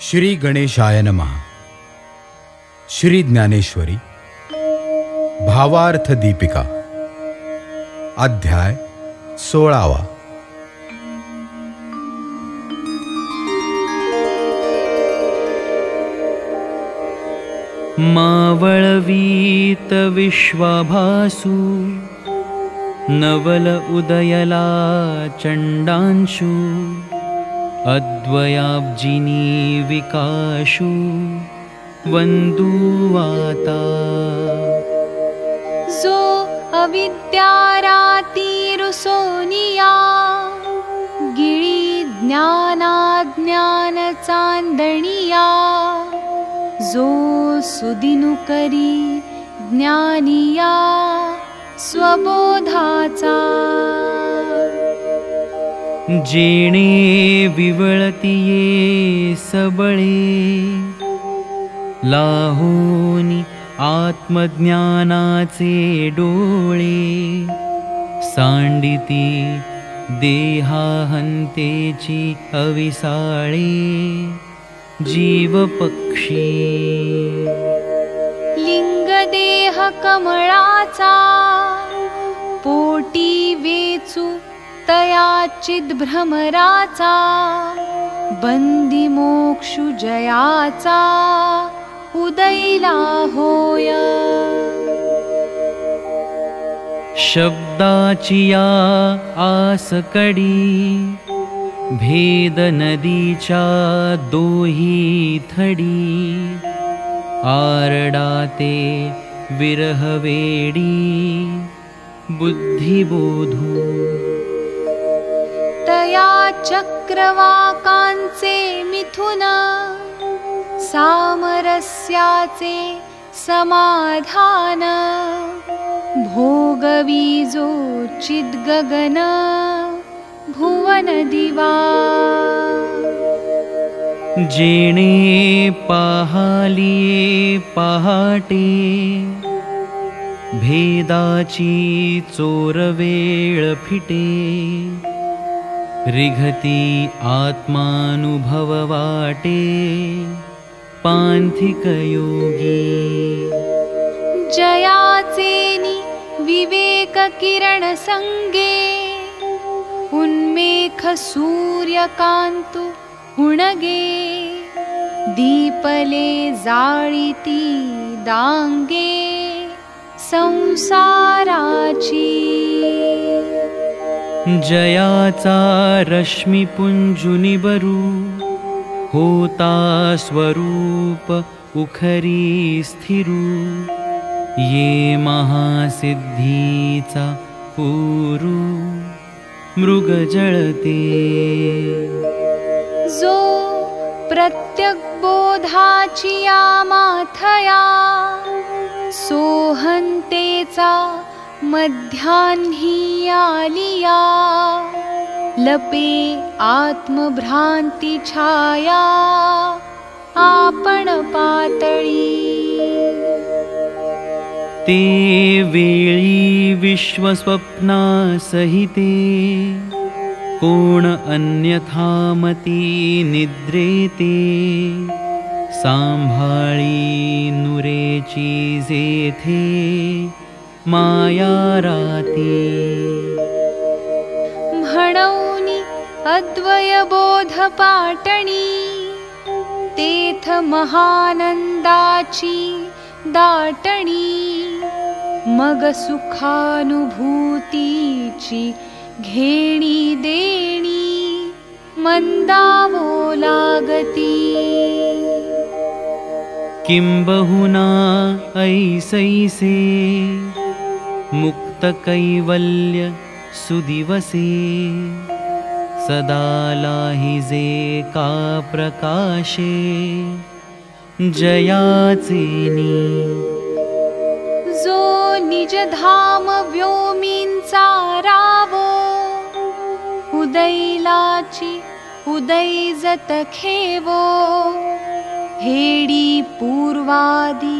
श्री गणेशाय नमः. श्री ज्ञानेश्वरी. भावार्थ दीपिका. अध्याय सोळावा. मावळवीत विश्वाभासु नवल उदयला चण्डांशु अद्वयाब्जिनी विकाशु वन्दुवाता। जो अविद्यारातिरुसोनिया गिळी ज्ञानाज्ञानचान्दणिया जो सुदिनुकरी ज्ञानिया स्वबोधाचा जेणे विवळति ये सबळे लाहोनि आत्मज्ञानाचे डोळे सांडिती देहाहन्तेची अविसाळे जीवपक्षी. लिङ्गदेह कमळाचा पोटी वेचू तयाचिद्भ्रमराचा बन्दिमोक्षु जयाचा उदैला होय। शब्दाचिया आसकडी भेदनदीचा दोही थडी आरडाते विरहवेडी बुद्धिबोधू चक्रवाकांचे मिथुन सामरस्याचे समाधान भोगवीजो चिद्गगन भुवन दिवा जेणे पाहालिये पहाटे भेदाची चोरवेळ फिटे रिघती आत्मानुभव वाटे पान्थिकयोगी। जयाचेनि विवेककिरणसङ्गे उन्मेख सूर्यकान्तु हुणगे। दीपले जाळिती दाङ्गे। संसाराची जयाचा रश्मिपुञ्जुनिबरु होता स्वरूप उखरी स्थिरु। ये महासिद्धीचा पुरु मृगजळते। जो प्रत्यग्बोधाचिया माथया सोहन्तेचा मध्याह्नी आलिया लपे आत्मभ्रान्ति छाया आपण पातळी। ते वेळी विश्वस्वप्नासहिते कोण अन्यथामती निद्रेते सांभाळी नुरेची जेथे मायाराती। म्हणौनि अद्वयबोधपाटणी तेथ महानन्दाची दाटणी मग सुखानुभूतीची घेणी देणी मन्दावो लागती किम्बहुना ऐसैसे मुक्तकैवल्य सुदिवसे सदा लाहिजे का प्रकाशे। जयाचेनी जो निजधाम व्योमींचा रावो। उदैलाची उदैजत खेवो। हेडी पूर्वादि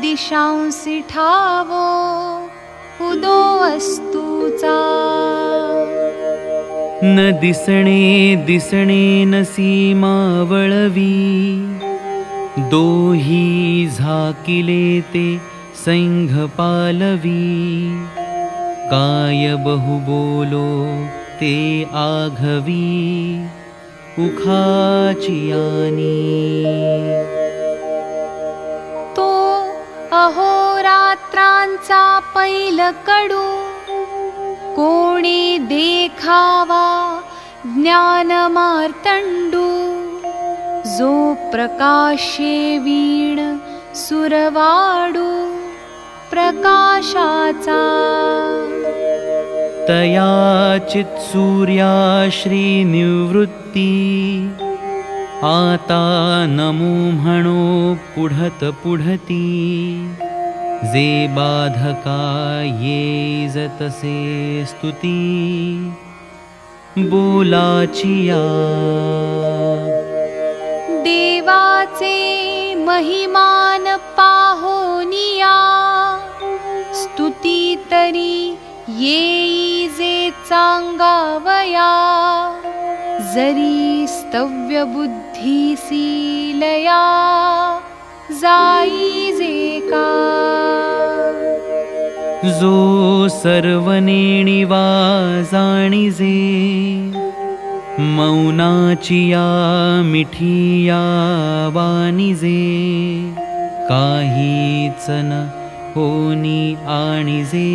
दिशांसि ठावो उदो अस्तुचा न दिसणे दिसणे न सीमावळवी। दोही झाकिले ते सैंघ पालवी। काय बहु बोलो ते आघवी। उखाचियानी तो अहोरात्रांचा पैल कडू. कोणी देखावा ज्ञानमार्तंडू जो प्रकाशे वीण सुरवाडू. प्रकाशाचा. तया चित्सूर्या श्रीनिवृत्ती. आता नमो म्हणो पुढत पुढती जे बाधका ये जतसे स्तुती बोलाचिया। देवाचे महिमान पाहोनिया स्तुती तरी येई जे चांगावया जरी स्तव्य जे का? जो सर्वनेणिवा जाणिजे मौनाचिया मिठिया वानिजे काहीच न होनी आणिजे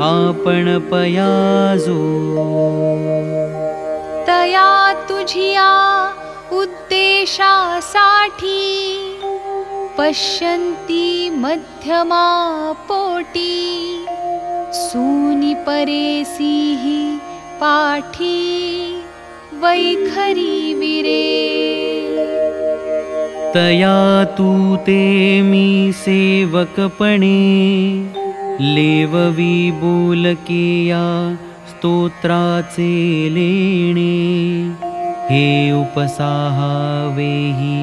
आपण पयाजो। तया तुझिया उद्देशासाठी पश्यन्ति मध्यमा पोटी सूनि परेसिः पाठी वैखरी विरे। तया तू ते मी सेवकपणे लेववी बोलकेया स्तोत्राचे लेणे। हे उपसाहावेही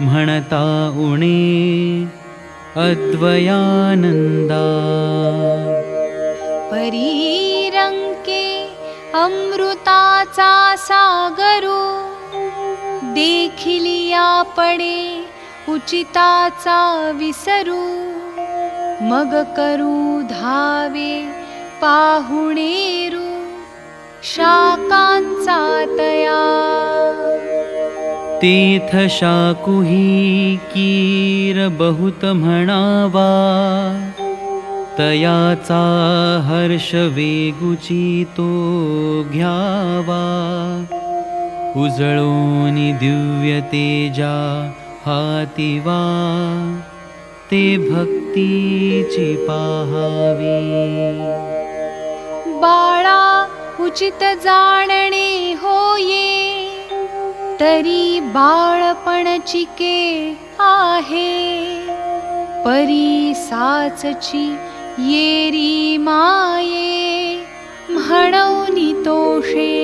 म्हणता उणे अद्वयानंदा परीरंके अमृताचा सागरो देखिलिया पडे उचिताचा विसरू। मग करू धावे पाहुणेरू शाकांचा तया शाकुही कीर बहुत म्हणावा तयाचा हर्ष वेगुची तो घ्यावा उजळोनी दिव्य तेजा हातिवा। ते भक्तीची पाहावी। बाळा उचित जाणणे होये तरी बाळपणचिके आहे. परी साचची येरी माये म्हणवनी तोषे.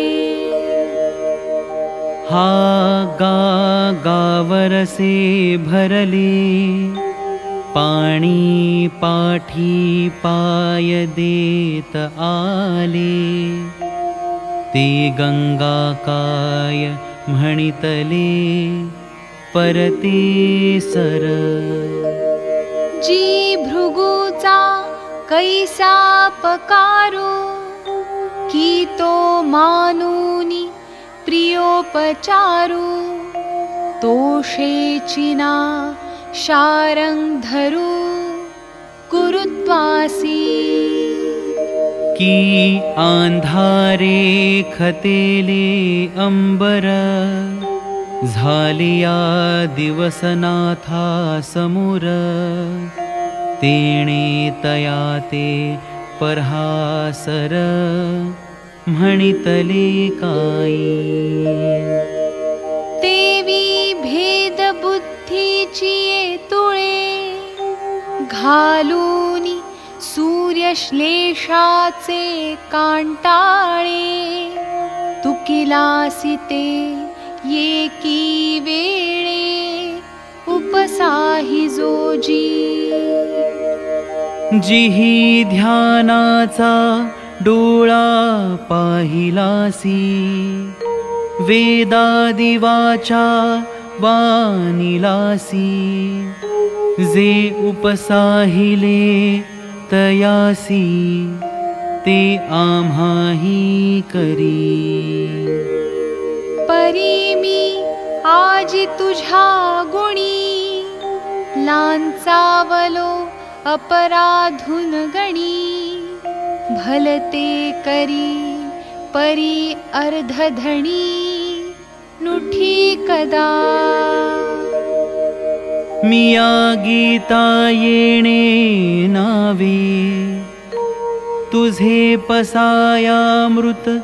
हा गा गावरसे भरले पाणी पाठी पाय देत आले. ते गंगा काय म्हणितले परते सर। जी भृगुचा कैसा पकारो की तो मानुनी प्रियोपचारू तोषेचिना शारंग धरू कुरुत्वासी की आंधारे खतेले अंबर झालिया दिवसनाथा समोर तेणे तया ते तेवी भेद बुद्धीची तुळे घालूनी सूर्यश्लेषाचे कांटाळे तुकिलासी ते वेळे उपसाही जोजी। जिही ध्यानाचा डोळा पाहिलासी वेदादिवाचा वानिलासी जे उपसाहिले तयासी ते आम्हाही करी। परी मी आज तुझ्या गुणी लांचावलो अपराधुन गणी। भलते करी परी अर्धधणी नुठी कदा मिया गीता येणे नावे। तुझे पसायामृत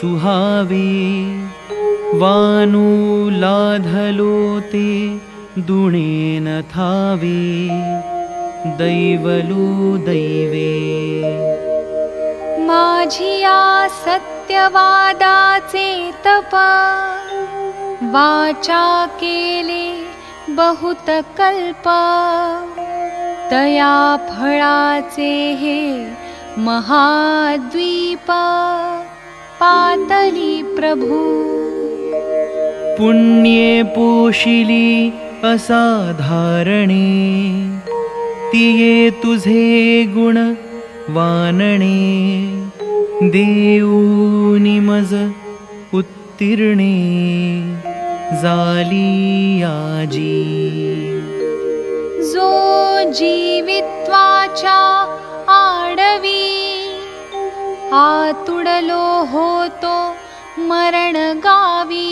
सुहावे। वानु लाधलो ते दुणेन थावे। दैवलु दैवे। माझिया सत्यवादाचे तप। वाचा केले बहुत कल्प तया हे महाद्वीप। पातली प्रभु। पुण्ये पोशिली असाधारणे। तिये तुझे गुण वानणे। देऊनि मज उत्तीर्णे जाली आजी जो जीवित्वाचा आडवी आतुडलो होतो मरण गावी।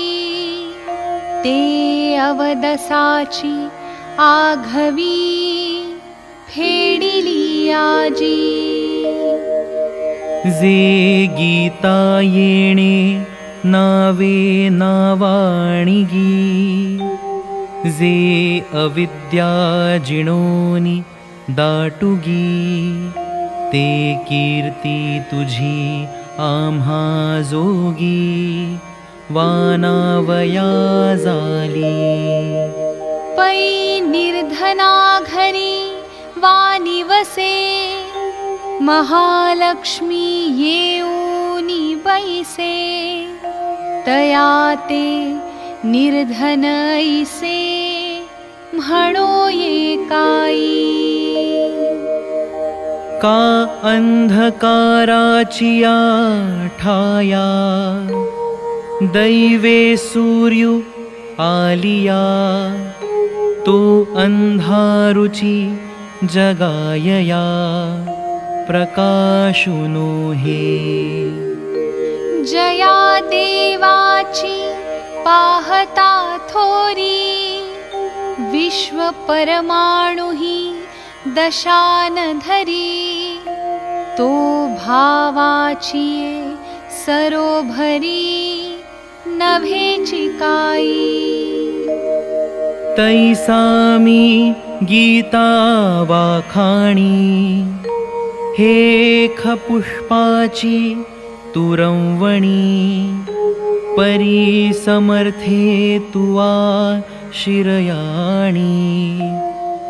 ते अवदसाची आघवी फेडिली आजी जे गीता येणे नावे नावाणिगी। जे अविद्या जिणोनी दाटुगी। ते कीर्ती तुझी आम्हा जोगी। वानावया जाली। पै निर्धना घरी वानिवसे। महालक्ष्मी येऊनी बैसे तया ते निर्धन ऐसे म्हणो ये काई का अंधकाराचिया ठाया दैवे सूर्यु आलिया तो अंधारुची जगायया प्रकाशुनो हे जया देवाची पाहता थोरी विश्व परमाणुही दशान धरी। तो भावाची सरोभरी नभेची काई तैसामी गीता वाखाणी। हेख पुष्पाची तुरंवणी परी समर्थे तुवा शिरयाणी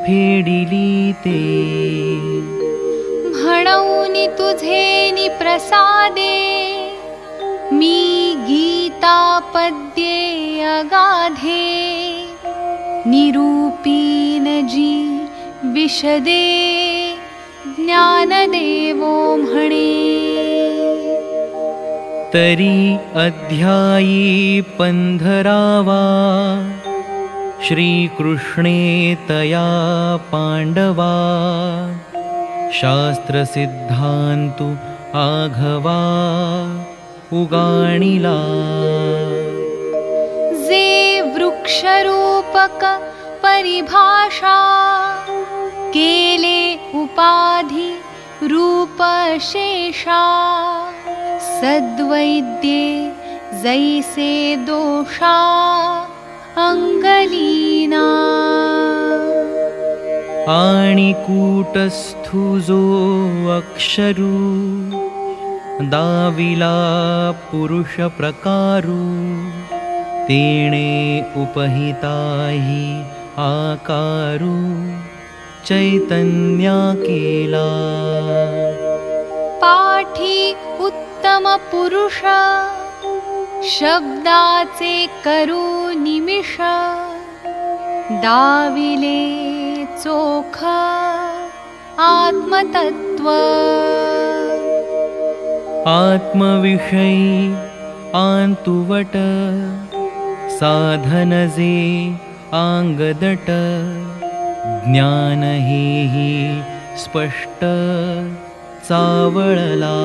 फेडिली ते। म्हणून तुझे नि प्रसादे मी गीता पद्ये अगाधे। निरूपीन जी विशदे ज्ञानदेवो म्हणे तरी अध्यायी पंधरावा। श्रीकृष्णे तया पाण्डवा। शास्त्रसिद्धान्तु आघवा। उगाणिला। जे वृक्षरूपक परिभाषा केले उपाधि रूपशेषा सद्वैद्ये जैसे दोषा अङ्गलीना। आणि कूटस्थु जो अक्षरू दाविला पुरुषप्रकारु तेणे उपहिताहि आकारु चैतन्या केला पाठ साठी उत्तम पुरुष शब्दाचे करू निमिष दाविले चोख आत्मतत्व। आत्मविषयी आन्तुवट साधनजे आङ्गदट ज्ञान स्पष्ट चावळला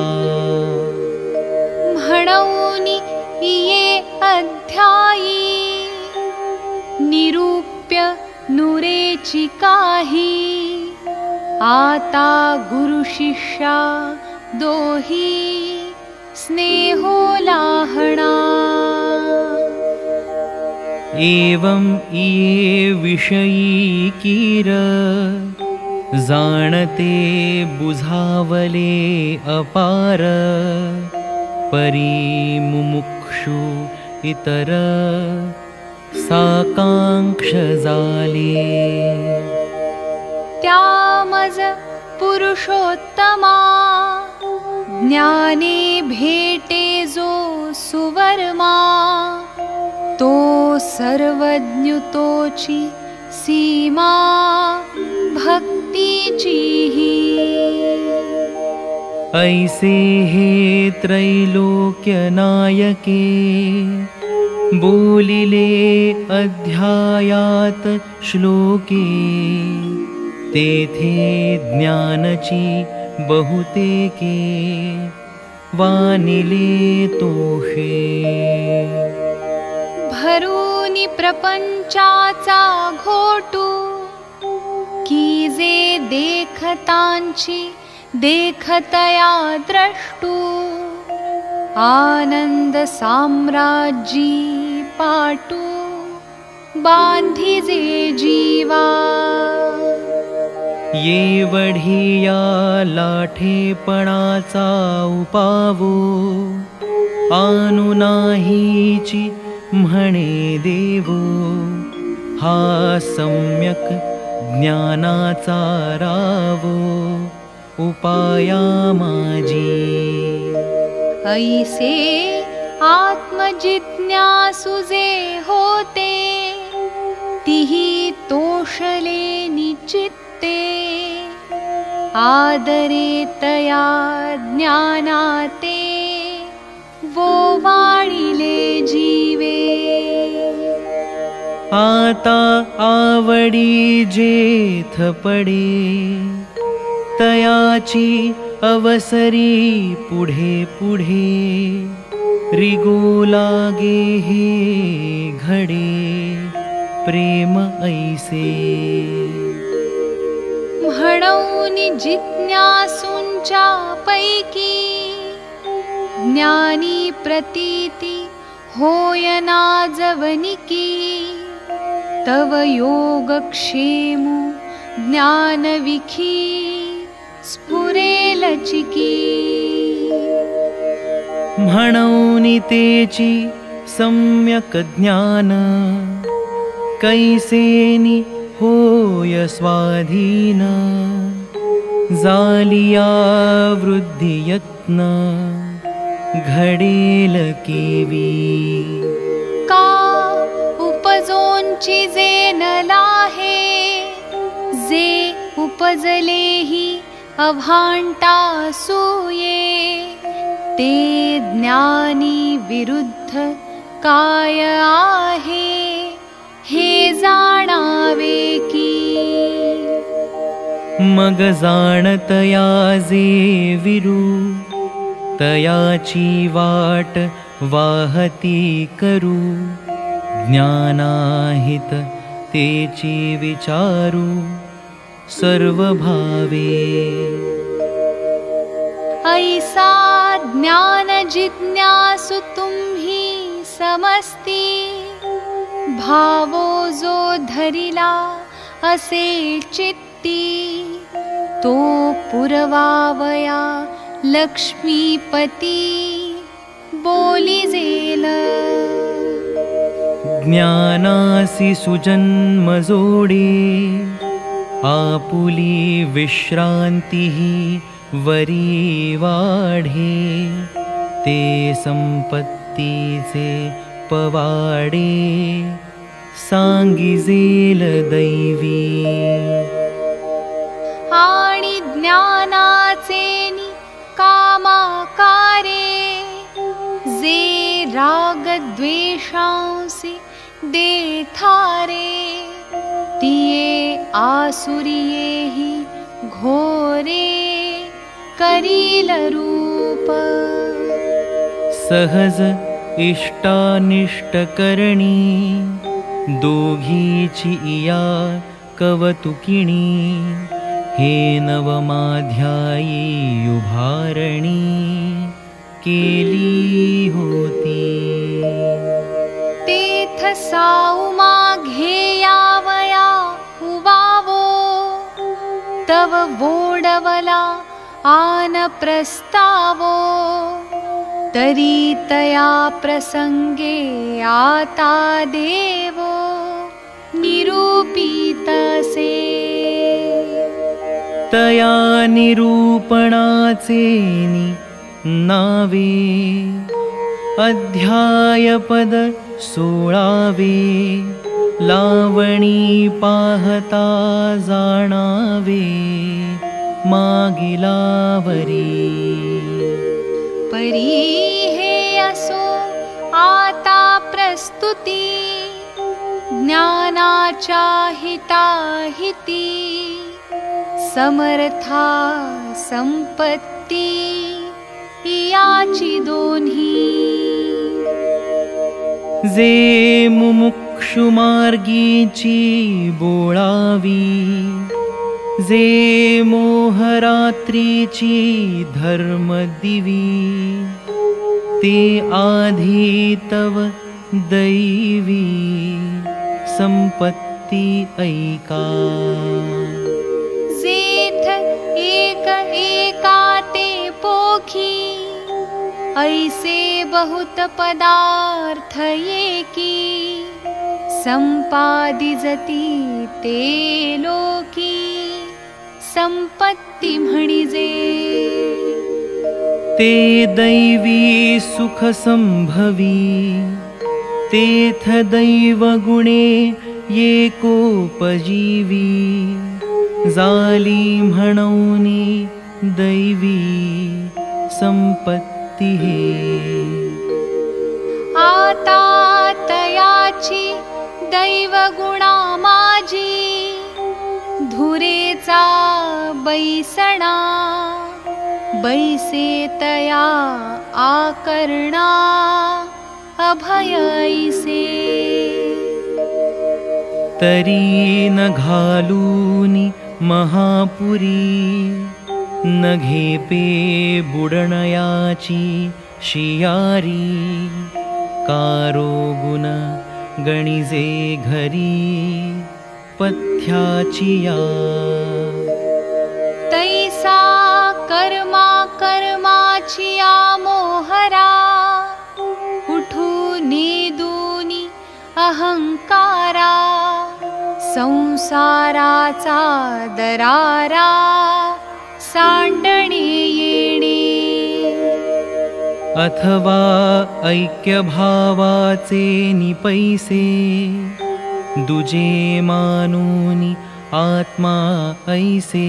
अध्यायी। निरूप्य नुरेची काही आता गुरुशिष्या दोही। स्नेहो लाहणा एवं ये विषयी कीर जाणते बुझावले अपार। परी इतर त्यामज पुरुषोत्तमा ज्ञाने भेटे जो सुवर्मा तो सर्वज्ञुतोची सीमा भक्तीची ऐसे हे त्रैलोक्यनायके। बोलिले अध्यायात श्लोके। तेथे ज्ञानची बहुतेके। वानिले तोषे भरूनि प्रपंचाचा घोटू। की देखतांची देखतया द्रष्टू। आनंद साम्राज्जी पाटू। बांधिजे जीवा। ये वढिया लाठेपणाचा उपावो। आनुनाहीची म्हणे देवो। हा सम्यक ज्ञानाचा रावो उपाया माजी ऐसे आत्मजिज्ञासुजे होते तिही तोषले निचित्ते। आदरे तया ज्ञानाते वो वाणिले जीवे। आता आवडी जेथ पडे तयाची अवसरी पुढे पुढे रिगो लागे हे घडे प्रेम ऐसे। म्हणौनि जिज्ञासूंच्या पैकी ज्ञानी प्रतीती होयना जवनिकी। तव योगक्षेमु ज्ञानविखी स्फुरेलचिकी म्हणौनि तेची सम्यक ज्ञान। कैसेनि होय स्वाधीन। जालिया वृद्धियत्न। घडेल केवी। का उपजोंची जे नलाहे जे उपजलेही सूये ते ज्ञानी विरुद्ध काय आहे? हे जाणावे की? मग जाणतया जे विरू तयाची वाट वाहती करू. ज्ञानाहित तेची विचारू सर्व भावे ऐसा ज्ञान जिज्ञासु तुम्ही समस्ती। भावो जो धरिला असे चित्ती तो पुरवावया लक्ष्मीपती। बोली जेल। ज्ञानासि सुजन्म जोडे आपुली विश्रान्तिः वरी वाढे ते संपत्तीचे पवाडे। सांगिजेल दैवी। आणि ज्ञानाचे कामाकारे जे रागद्वेषांसि देथारे आसुरिये हि घोरे करील रूप। सहज इष्टानिष्टकरणी दोघीची इया कवतुकिणी हे नवमाध्यायी उभारणी केली होती तेथ साउमा घेयावया उवावो तव वोडवला आन प्रस्तावो। तरी तया प्रसंगे आता देवो। निरूपितसे। तया निरूपणाचेनि नावे अध्यायपद सोळावे लावणी पाहता जाणावे। मागिलावरी। परी हे असो आता प्रस्तुती ज्ञानाच्या हिताहिती समर्था संपत्ती याची दोन्ही. जे मुमुक्षुमार्गीची बोळावी जे मोहरात्रीची धर्मदिवी ते आधी तव दैवी संपत्ती ऐका एक एका ते पोखी ऐसे बहुत पदार्थ एकी संपादिजती ते लोकी संपत्ती म्हणिजे ते दैवी सुख संभवी तेथ दैवगुणे येकोपजीवी जाली म्हणौनी दैवी संपत्ती हे। आता तयाची दैवगुणा माझी धुरेचा बैसणा बैसे तया आकर्णा अभयैसे। तरी न घालूनी महापुरी न घेपे बुडणयाची शियारी कारो गुण गणिजे घरी पथ्याची या तैसा कर्मा कर्माची मोहरा उठू निदूनी अहंकारा संसाराचा दरारा सांडणे येणे अथवा ऐक्यभावाचे निपैसे दुजे मानूनि आत्मा ऐसे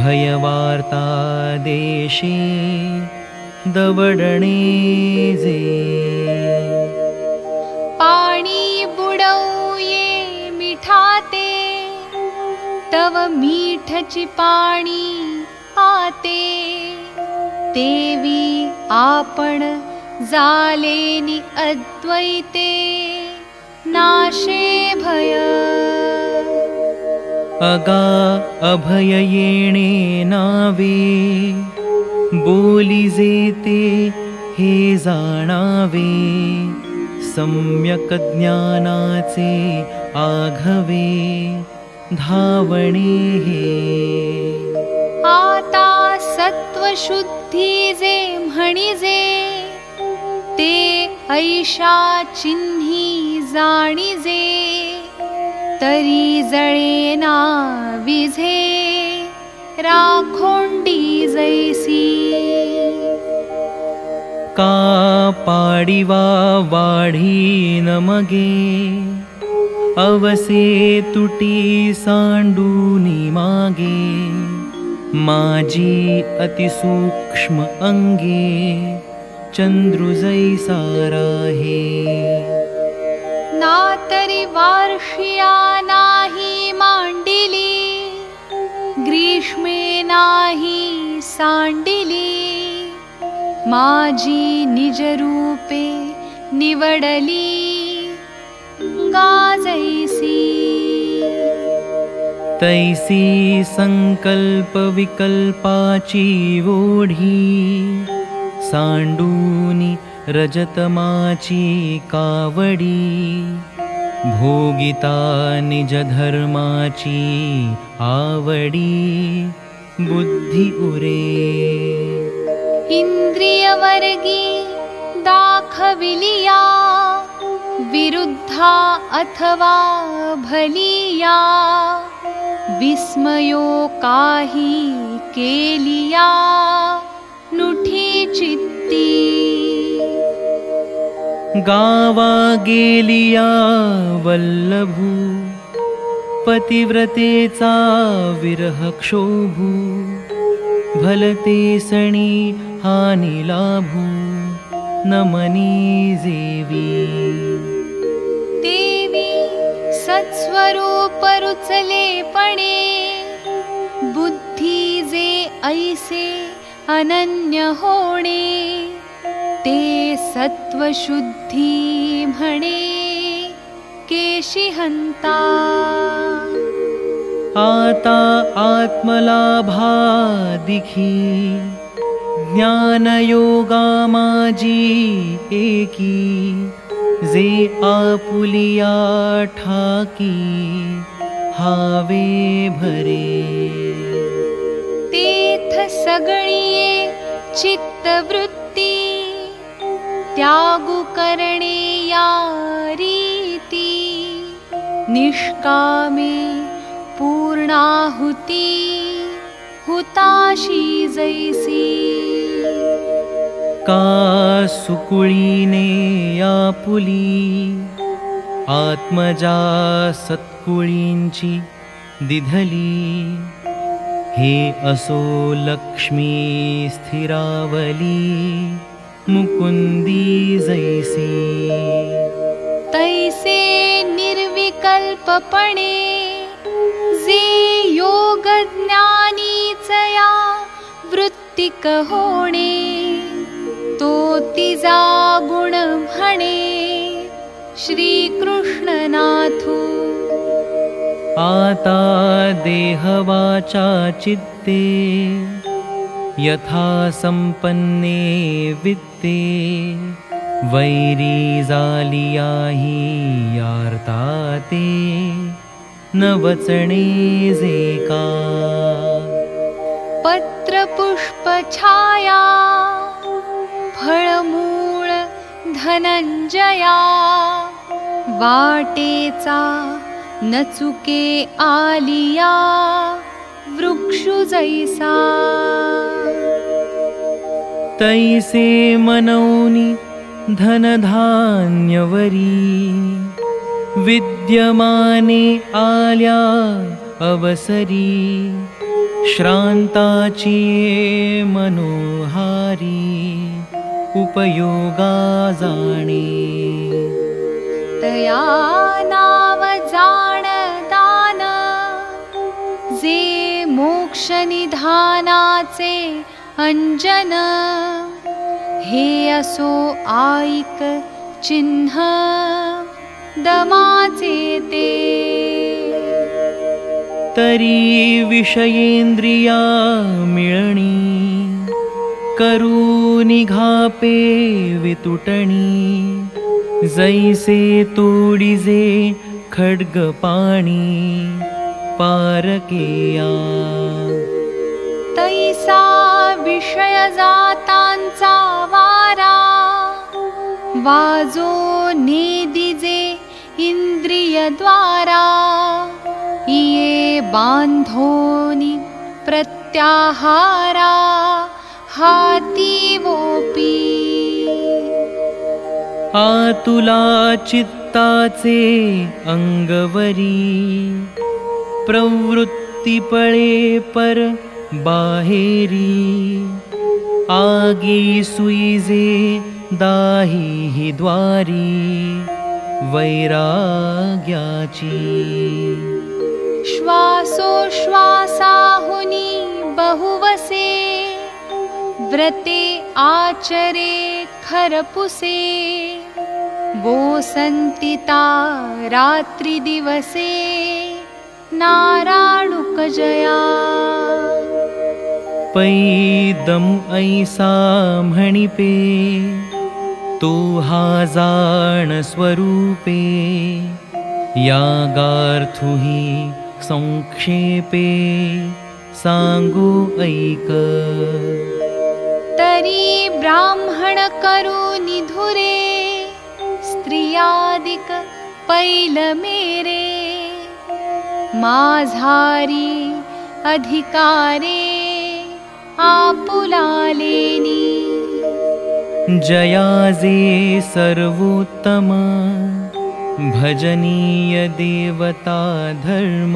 भयवार्ता देशे दवडणे जे तव मीठची पाणी आते। देवी आपण जालेनी अद्वैते। नाशे भय। अगा अभय येणे नावे। बोली जेते हे जाणावे। सम्यक ज्ञानाचे आघवे धावणे हे। आता सत्वशुद्धी जे म्हणिजे ते ऐशा चिन्ही जाणिजे तरी जळेना विझे राखोंडी जैसी। का पाडिवा वाढी नमगे अवसे तुटी सांडूनी मागे माजी अतिसूक्ष्म अंगे चंद्रुजैसा राहे। नातरी वार्षिया नाही मांडिली ग्रीष्मे नाही सांडिली माझी निजरूपे निवडली गाजैसी तैसी संकल्प विकल्पाची ओढी सांडूनी रजतमाची कावडी भोगिता निजधर्माची आवडी बुद्धी उरे। इन्द्रियवर्गी दाखविलिया विरुद्धा अथवा भलिया विस्मयो काही केलिया नुठी चित्ती। गावा गेलिया वल्लभू पतिव्रतेचा विरह क्षोभू भलते सणी हानी लाभू नमनी जेवी देवी सत्स्वरूप रुचलेपणे बुद्धी जे ऐसे अनन्य होणे ते सत्वशुद्धी म्हणे केशी हंता आता आत्मलाभा दिखी ज्ञानयोगा माजी एकी जे आपुलिया ठाकी हावे भरे। तेथ सगळीये चित्तवृत्ती त्यागु करणे या रीती निष्कामे पूर्णाहुती हुताशी जैसी का सुकुळीने आपुली आत्मजा सत्कुळींची दिधली? हे असो लक्ष्मी स्थिरावली मुकुंदी जैसी। तैसे निर्विकल्पपणे जे योग ज्ञानीचया वृत्तिक होणे तो तिजा गुण म्हणे श्रीकृष्णनाथू। आता देहवाचा चित्ते यथा संपन्ने वित्ते। वैरी जालियाही यार्ता ते न वचणे जे का पत्रपुष्पछाया फळमूळ धनंजया वाटेचा न चुके आलिया वृक्षु जैसा। तैसे मनौनी धनधान्यवरी विद्यमाने आल्या अवसरी श्रान्ताची मनोहारी उपयोगा जाणे तया नाव जाण दान जे मोक्ष निधानाचे अंजन हे असो आईक चिन्ह दमाचे ते। तरी विषयेंद्रिया मिळणी करू निघापे वितुटणी जैसे तोडिजे खड्ग पाणी पारकेया तैसा विषय जातांचा वारा वाजो नेदिजे इंद्रिय द्वारा ये बांधोनी प्रत्यक्षांचा नित्याहारा हातीवोपी। आतुला चित्ताचे अंगवरी। प्रवृत्ती पळे पर बाहेरी। आगी सुईजे दाही हि द्वारी। वैराग्याची। श्वासोश्वासाहुनी बहुवसे व्रते आचरे खरपुसे। वो सन्तिता रात्रिदिवसे नाराणुकजया। पैदम ऐसा म्हणिपे तो हा जाण स्वरूपे यागार्थुही संक्षेपे। सांगू ऐक तरी ब्राह्मण करू निधुरे स्त्रियादिक पैल मेरे। माझारी अधिकारे आपुलालेनी जयाजे सर्वोत्तम भजनीय देवता धर्म।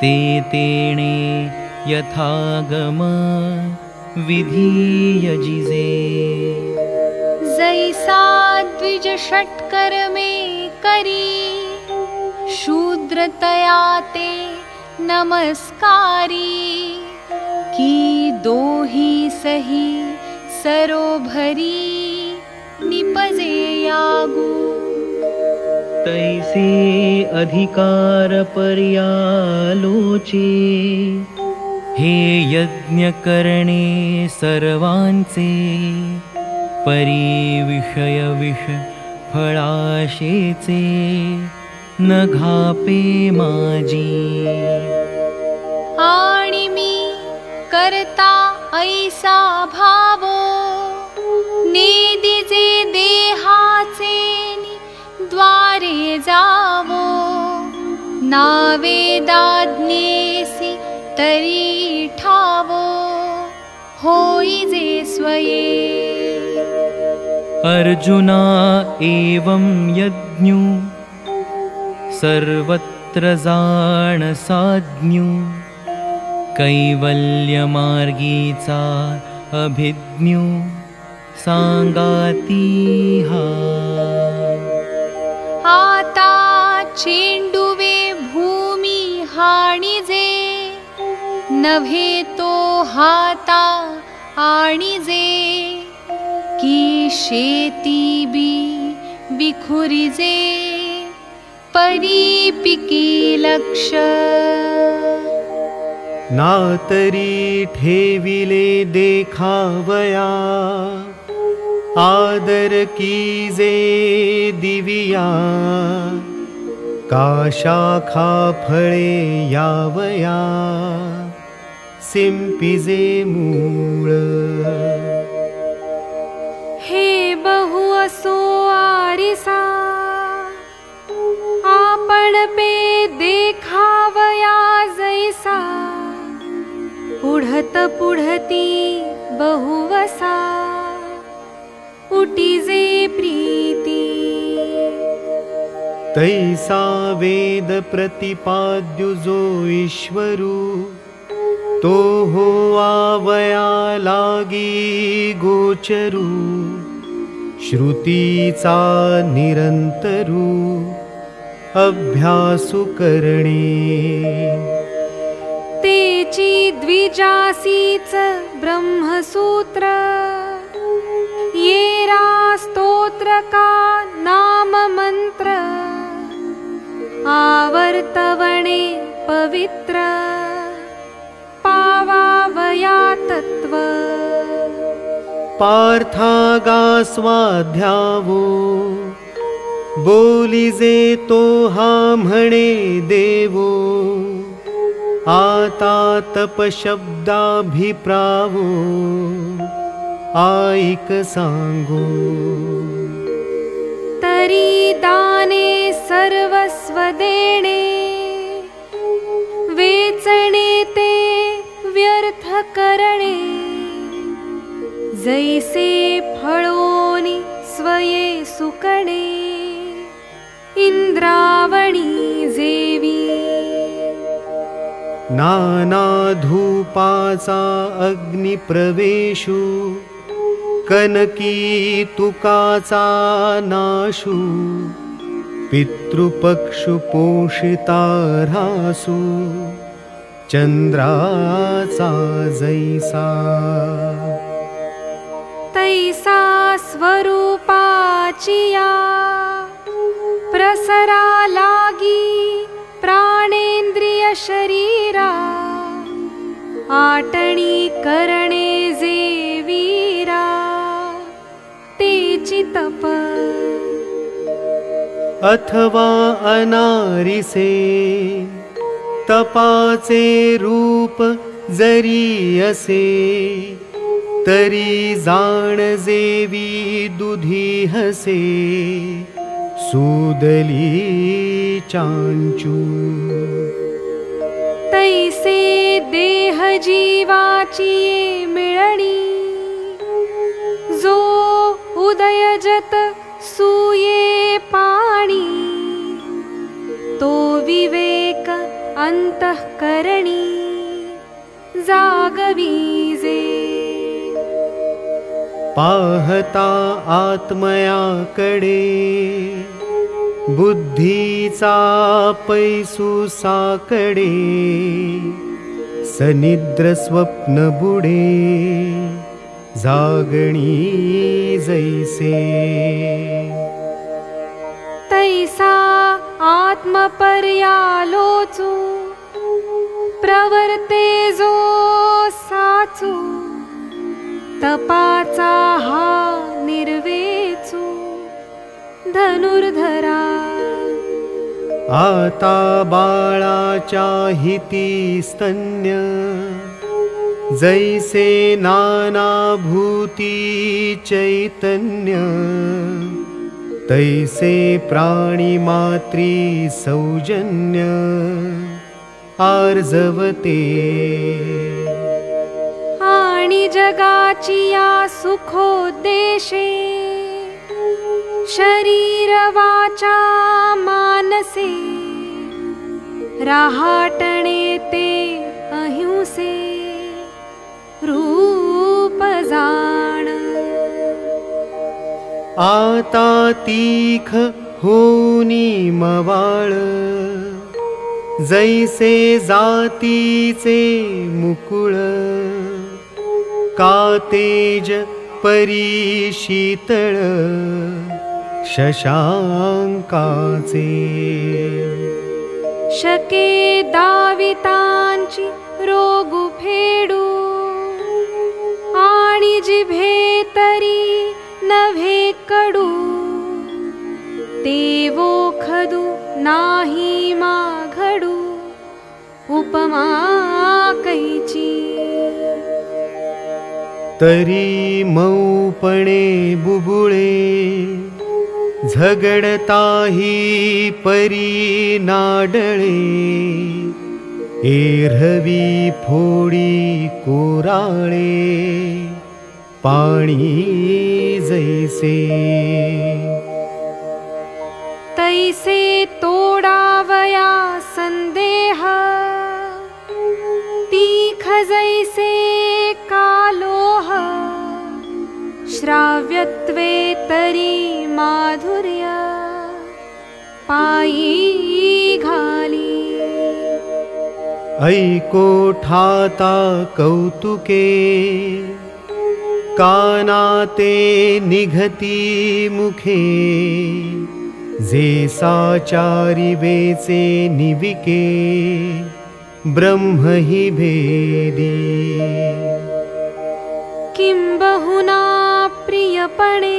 ते तेणे यथागम विधीयजिजे जैसा द्विज षट्कर्मे करी शूद्रतया ते नमस्कारी की दोही सही सरोभरी निपजे यागू। तैसे अधिकार पर्यालोचे हे यज्ञ करणे सर्वांचे परी विषय विष फळाशेचे न घापे माझी आणि मी करता ऐसा भावो नेदिजे देहाचे द्वारे जावो नावेदाज्ञेसि तरी ठावो होईजे स्वये। अर्जुना एवं यज्ञु सर्वत्र जाणसाज्ञु कैवल्यमार्गीचा अभिज्ञु सांगातीहा आता चेंडुवे भूमी हाणिजे नव्हे तो हाता की शेती बी बिखुरिजे परी पिकी लक्ष. ठेविले देखावया आदर कीजे दिविया काशाखा फळे यावया सिंपिजे मूळ। हे बहु असो आरिसा आपण पे देखावया जैसा। पुढत पुढती बहुवसा उटीजे प्रीती। तैसा वेद प्रतिपाद्यु जो ईश्वरू तो आवया लागी गोचरू श्रुतीचा निरंतरू अभ्यासु करणे। तेची द्विजासीच ब्रह्मसूत्र येरा स्तोत्र का नाम मंत्र आवर्तवणे पवित्र पावावया तत्व पार्थागा स्वाध्यावो बोलिजे तो हा म्हणे देवो। आता तपशब्दाभिप्रावो। आईक सांगो। तरी दाने सर्वस्व देणे वेचणे ते करणे जैसे फळोनि स्वये सुकणे इन्द्रावणी जेवी। नानाधूपाचा अग्निप्रवेशु कनकी तुकाचा नाशु पितृपक्षुपोषितारासु चन्द्राचा जैसा। तैसा स्वरूपाचिया प्रसरा लागी प्राणेन्द्रिय शरीरा। आटणी करणे जे वीरा। तेची तप। अथवा अनारिसे तपाचे रूप जरी असे तरी जाण जेवी दुधी हसे सुदली चांचू। तैसे देह जीवाची मिळणी। जो उदयजत सूये पाणी तो विवेक अंतःकरणी जागवीजे। पाहता आत्मयाकडे बुद्धीचा पैसू साकडे बुडे जागणी जैसे तैसा आत्मपर्यालोचू प्रवर्ते जो निर्वेचू धनुर्धरा। आता बाळाच्या हिती स्तन्य जैसे नानाभूती चैतन्य तैसे प्राणी मात्री सौजन्य आर्जवते। जगाची या सुखोद्देशे शरीर वाचा मानसे राहाटणे ते अहिंसे रूप जाण आता तीख होनी मवाळ. जैसे जातीचे मुकुळ. का तेज परी शीतळ शशांकाचे. शके दावितांची रोगु कडू ते वोखदू नाही माघडू उपमा कैची तरी मौपणे बुबुळे झगडताही परी नाडळे एरवी फोडी कोराळे पाणी जैसे तैसे तोडावया संदेह। तीख जैसे कालोह। श्राव्यत्वे तरी माधुर्य। पायी घाली। ऐको ठाता कौतुके कानाते निघती मुखे जे साचारी वेचे निविके ब्रह्म हि भेदी। किंबहुना प्रियपणे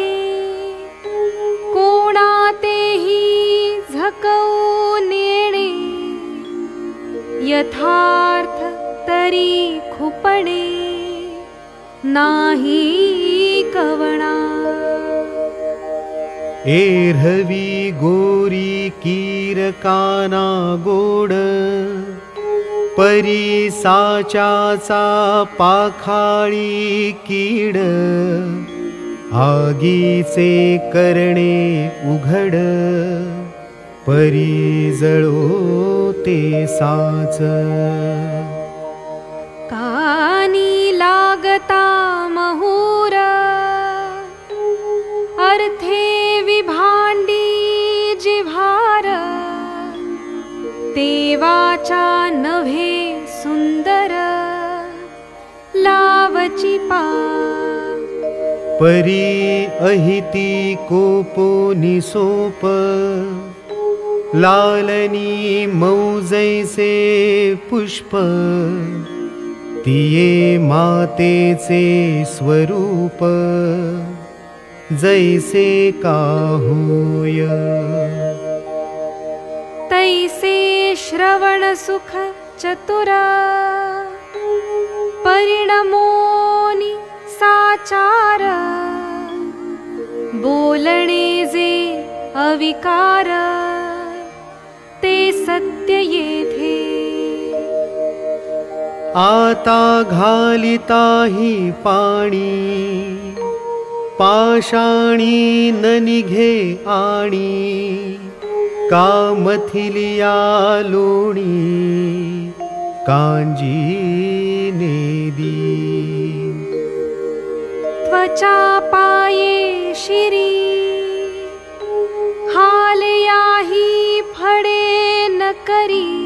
कोणातेही झकवू नेणे यथार्थ तरी खुपणे नाही कवणा. एरवी गोरी कीर काना गोड परी साचाचा पाखाळी कीड आगीचे करणे उघड परी जळो ते साच. कानी लागता महुर अर्थे विभांडी जिव्हार देवाचा नभे सुंदर लावची पा। परी अहिती कोपो निसोप लालनी मौजैसे पुष्प तिये मातेचे स्वरूप जैसे काहूय। तैसे श्रवण सुख चतुर परिणमोनि साचार। बोलणे जे अविकार ते सत्य येथे आता घालिता हि पाणी पाषाणी न निघे आणि कामथिलिया लोणी कांजी नेदी त्वचा पाये शिरी हालयाही फडे न करी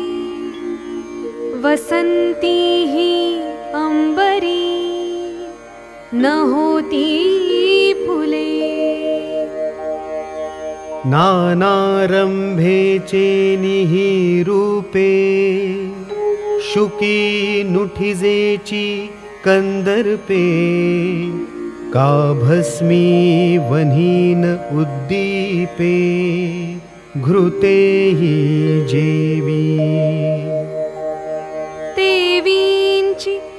न होती फुले। नानारंभेचे निही रूपे शुकी नुठिजेची कंदर्पे का भस्मी वन्हीन उद्दीपे घृते हि जेवी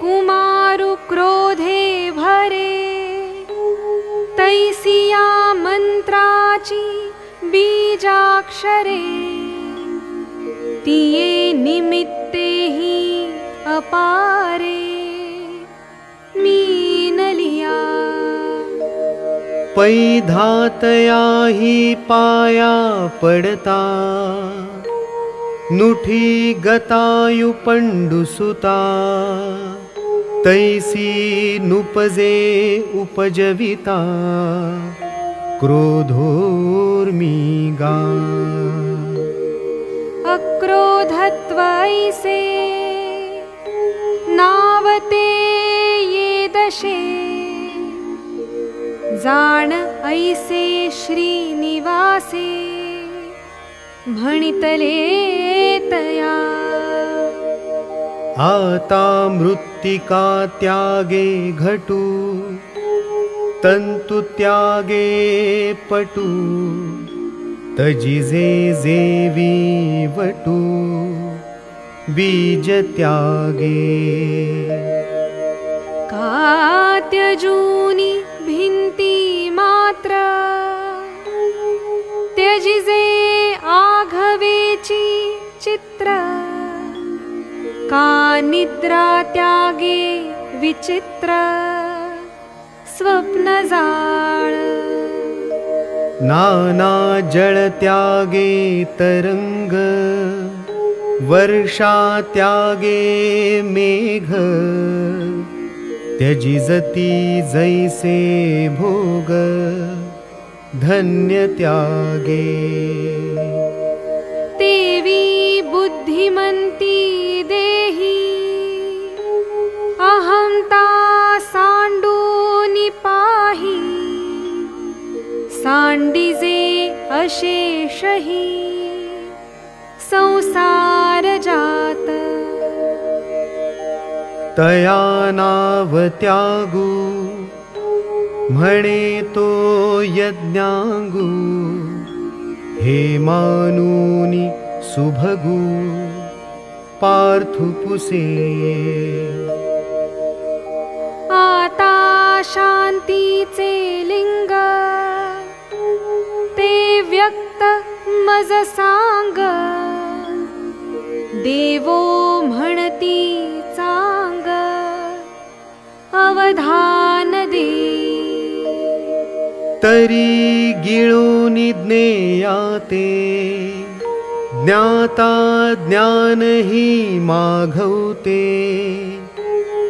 कुमारु क्रोधे भरे। तैसिया मंत्राची बीजाक्षरे। तिये निमित्ते ही अपारे। मीनलिया। पैधातया हि पाया पडता। नुठी गतायुपण्डुसुता तैसी नुपजे उपजविता क्रोधोर्मिगा। अक्रोधत्वैसे नावते ये दशे। जाण ऐसे श्रीनिवासे भणितले तया आता मृत्तिका त्यागे घटू तंतु त्यागे पटू तजिजे जेवी वटू बीज त्यागे कात्यजूनि भिन्ति मात्र त्यजिजे आघवेची चित्र का निद्रा त्यागे विचित्र स्वप्नजाळ नाना जल त्यागे तरंग वर्षा त्यागे मेघ त्यजिजती जैसे भोग धन्य सांडिजे अशेषही संसार जात तया नाव त्यागू म्हणे तो यज्ञांगू हे मानूनी सुभगू पार्थुपुसे आता शांतीचे लिंग ते व्यक्त मज सांग देवो म्हणती चांग अवधान दे। तरी गिळून ज्ञेयाते ज्ञाता ज्ञानही माघवते।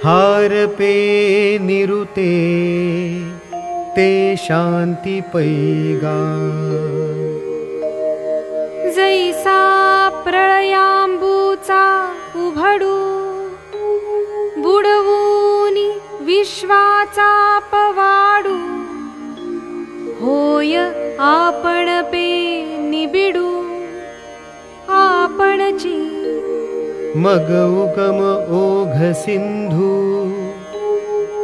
हारपे निरुते ते शांती पैगा। जैसा प्रळयांबूचा उभडू बुडवूनी विश्वाचा पवाडू होय आपण पे निबिडू आपणची मग उगम ओघ सिंधू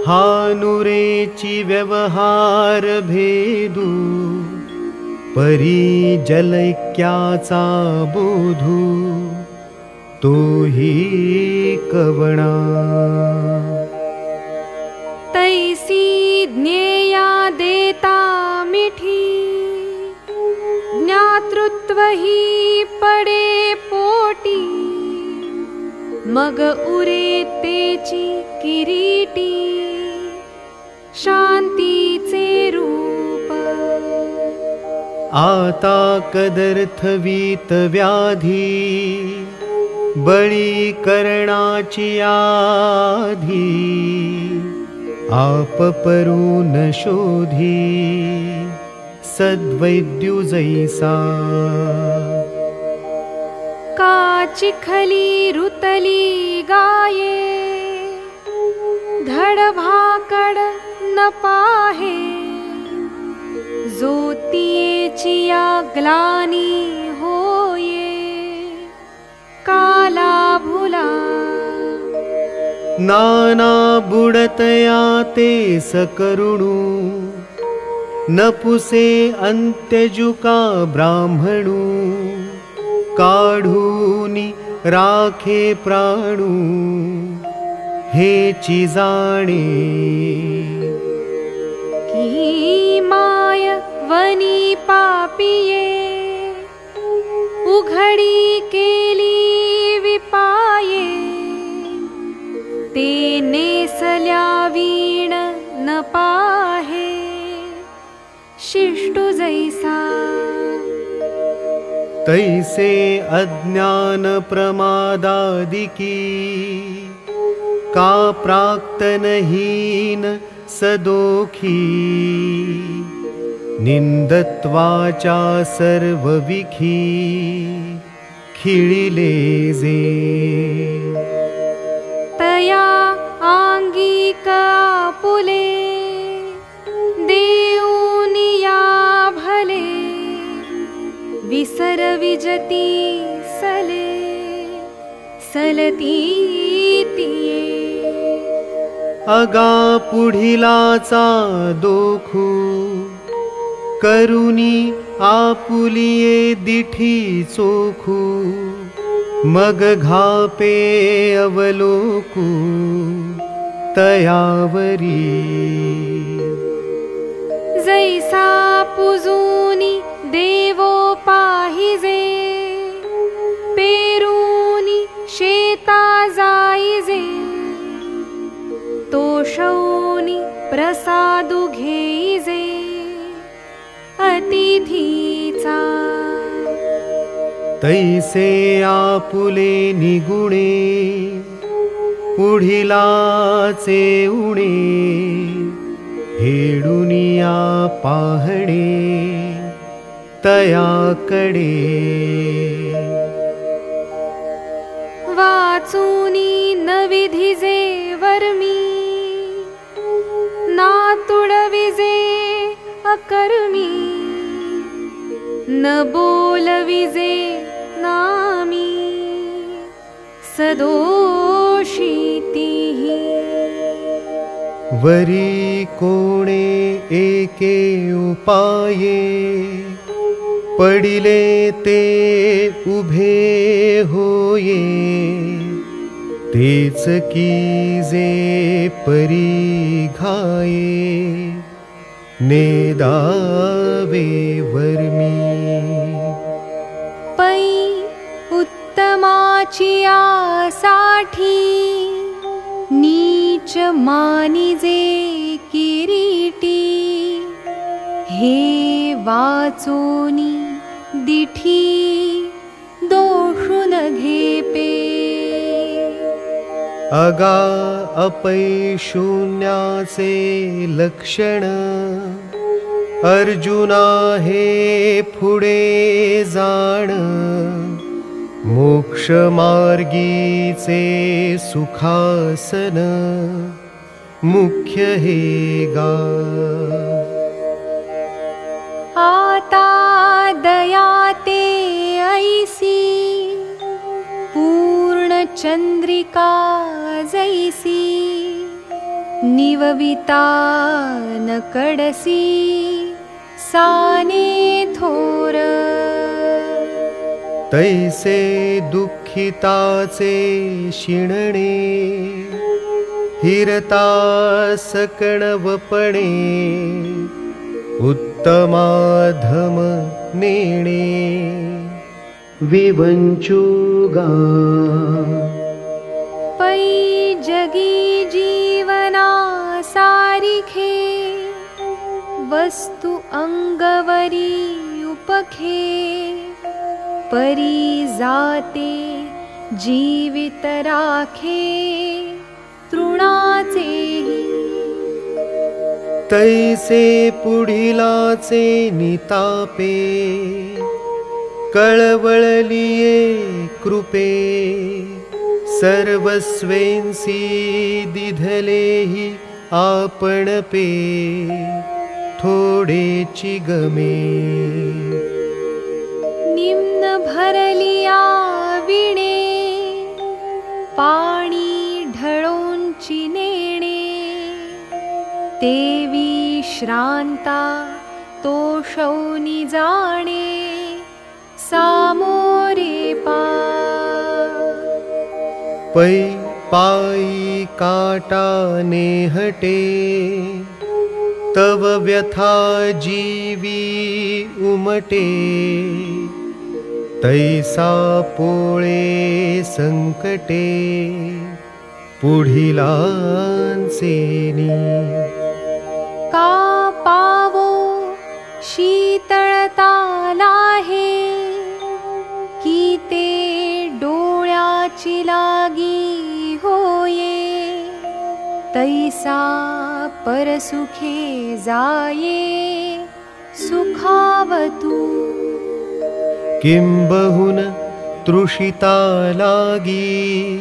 हानुरेची व्यवहार भेदू परी जलैक्याचा बोधू तोही कवणा। तैसी ज्ञेया देता मिठी ज्ञातृत्व ही पडे पोटी मग उरे तेची किरीटी शांतीचे रूप। आता कदर्थवीत व्याधी बळी करणाची आधी आप परून शोधी सद्वैद्यु जैसा। का चिखली रुतली गाये धड भाकड न पाहे। जोतियेची या ग्लानी होये। काला भुला। नाना बुडतया ते सकरुणू। नपुसे अंत्यजुका ब्राह्मणू। काढूनी राखे प्राणू। हे चिजाणे। की माय वनी पापिये। उघडी केली विपाये। ते नेसल्या वीण न पाहे। शिष्टु जैसा। तैसे अज्ञान प्रमादादिकी का प्राक्तनहीन सदोखी। निन्दत्वाचा सर्वविखी। खिळिले जे तया आङ्गिक देऊनिया भले। विसर विजती सले। सलती तिये अगा पुढिलाचा दोखू. करुनी आपुलिये दिठी चोखू. मग घापे अवलोकू. तयावरी. जैसा अतिथीचा तैसे आपुले निगुणे पुढिलाचे उणे हेडुनिया पाहणे तयाकडे. वाचूनी न विधिजे वर्मी ना तुडविजे अकर्मी. न बोलविजे नामी सदोषीतिः। वरी कोणे एके उपाये पडिले ते उभे होये। तेच कीजे परी घाये नेदावे वर्मी साठी नीच मानिजे किरीटी हे वाचोनी दिठी दोषु न घेपे। अगा अपै शून्याचे लक्षण अर्जुना हे पुढे जाण मोक्षमार्गीचे सुखासन। मुख्य हे गा। आता दयाते ऐसी पूर्णचन्द्रिका जैसी निवविता न कडसी साने थोर तैसे हिरता सकणवपणे उत्तमाधम नेणे। विवञ्चुगा पै जगी जीवना सारिखे वस्तु अङ्गवरी उपखे परी जीवित राखे तृणाचेही तैसे पुढिलाचे नितापे कळवळलिये कृपे सर्वस्वेंसी दिधलेहि आपण पे थोडेची गमे निम्न भरलिया विणे पाणी ढळोंची नेणे देवी श्रांता तोषौनि जाणे सामोरे पा. पै पायी काटाने हटे तव व्यथा जीवी उमटे तैसा पोळे संकटे पुढिलांसेनी का पावो हे की ते डोळ्याची लागी होये तैसा परसुखे जाये सुखावतू किंबहुन तृषिता लागी?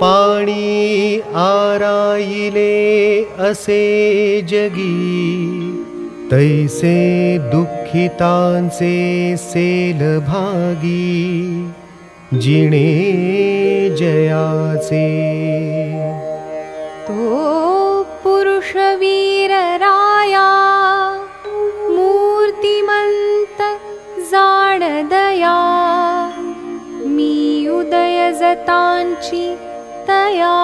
पाणी आराईले असे जगी। तैसे दुःखितांचे सेल भागी। जिणे जयाचे तो पुरुषवीर तया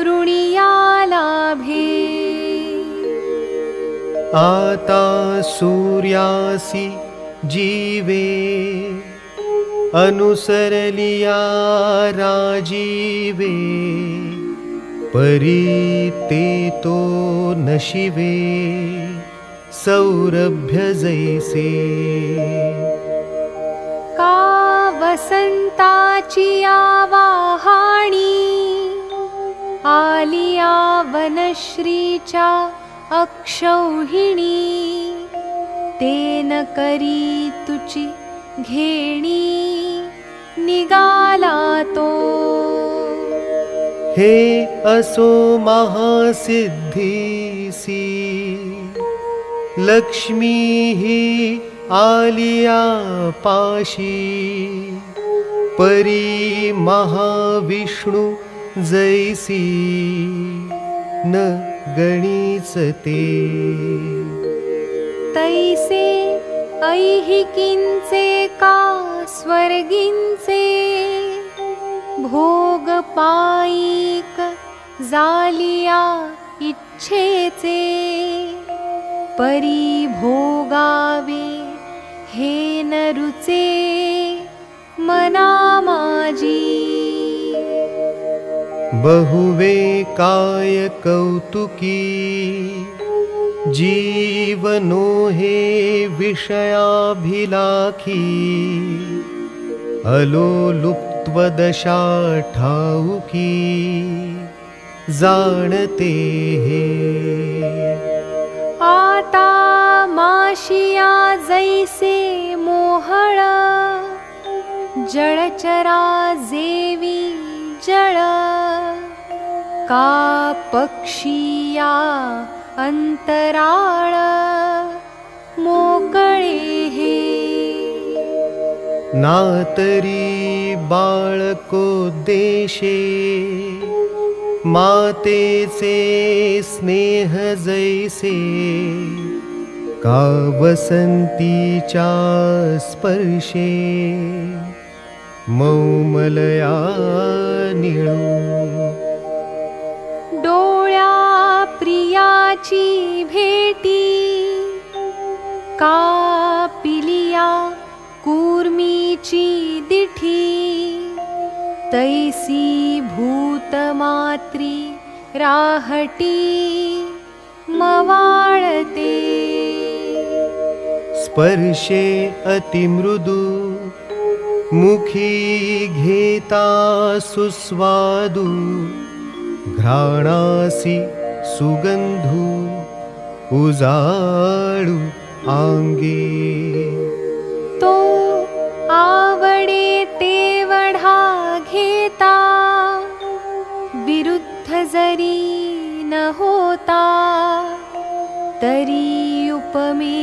ऋणिया लाभे आता सूर्यासी जीवे अनुसरलिया राजीवे परी ते तो नशिवे सौरभ्य जैसे। का आवाहाणी आलिया वनश्रीच्या अक्षौहिणी तेन करी घेणी निगाला तो हे असो महासिद्धीसी लक्ष्मी ही आलिया पाशी परी महाविष्णु जैसी न गणीच ते तैसे ऐहिकींचे का स्वर्गींचे भोग पाईक जालिया इच्छेचे। परी भोगावे हे न रुचे मनामा माजी बहुवे काय कौतुकी जीवनो हे विषयाभिलाखी। अलो लुप्त्वदशा ठाऊकी जाणते हे। आता माशिया जैसे मोहळ जळचरा जेवी जळ का पक्षिया अंतराळ मोकळे हे। नातरी बाळको देशे मातेचे स्नेह जैसे का वसंतीच्या स्पर्शे मौमलया निळू डोळ्या प्रियाची भेटी का पिलिया कूर्मीची दिठी तैसी भूतमात्री राहटी मवाळते। स्पर्शे अतिमृदु मुखी घेता सुस्वादु घ्राणासि सुगन्धु उजाळु आङ्गे। तो आवडे तेवढा घेता विरुद्ध जरी न होता तरी उपमे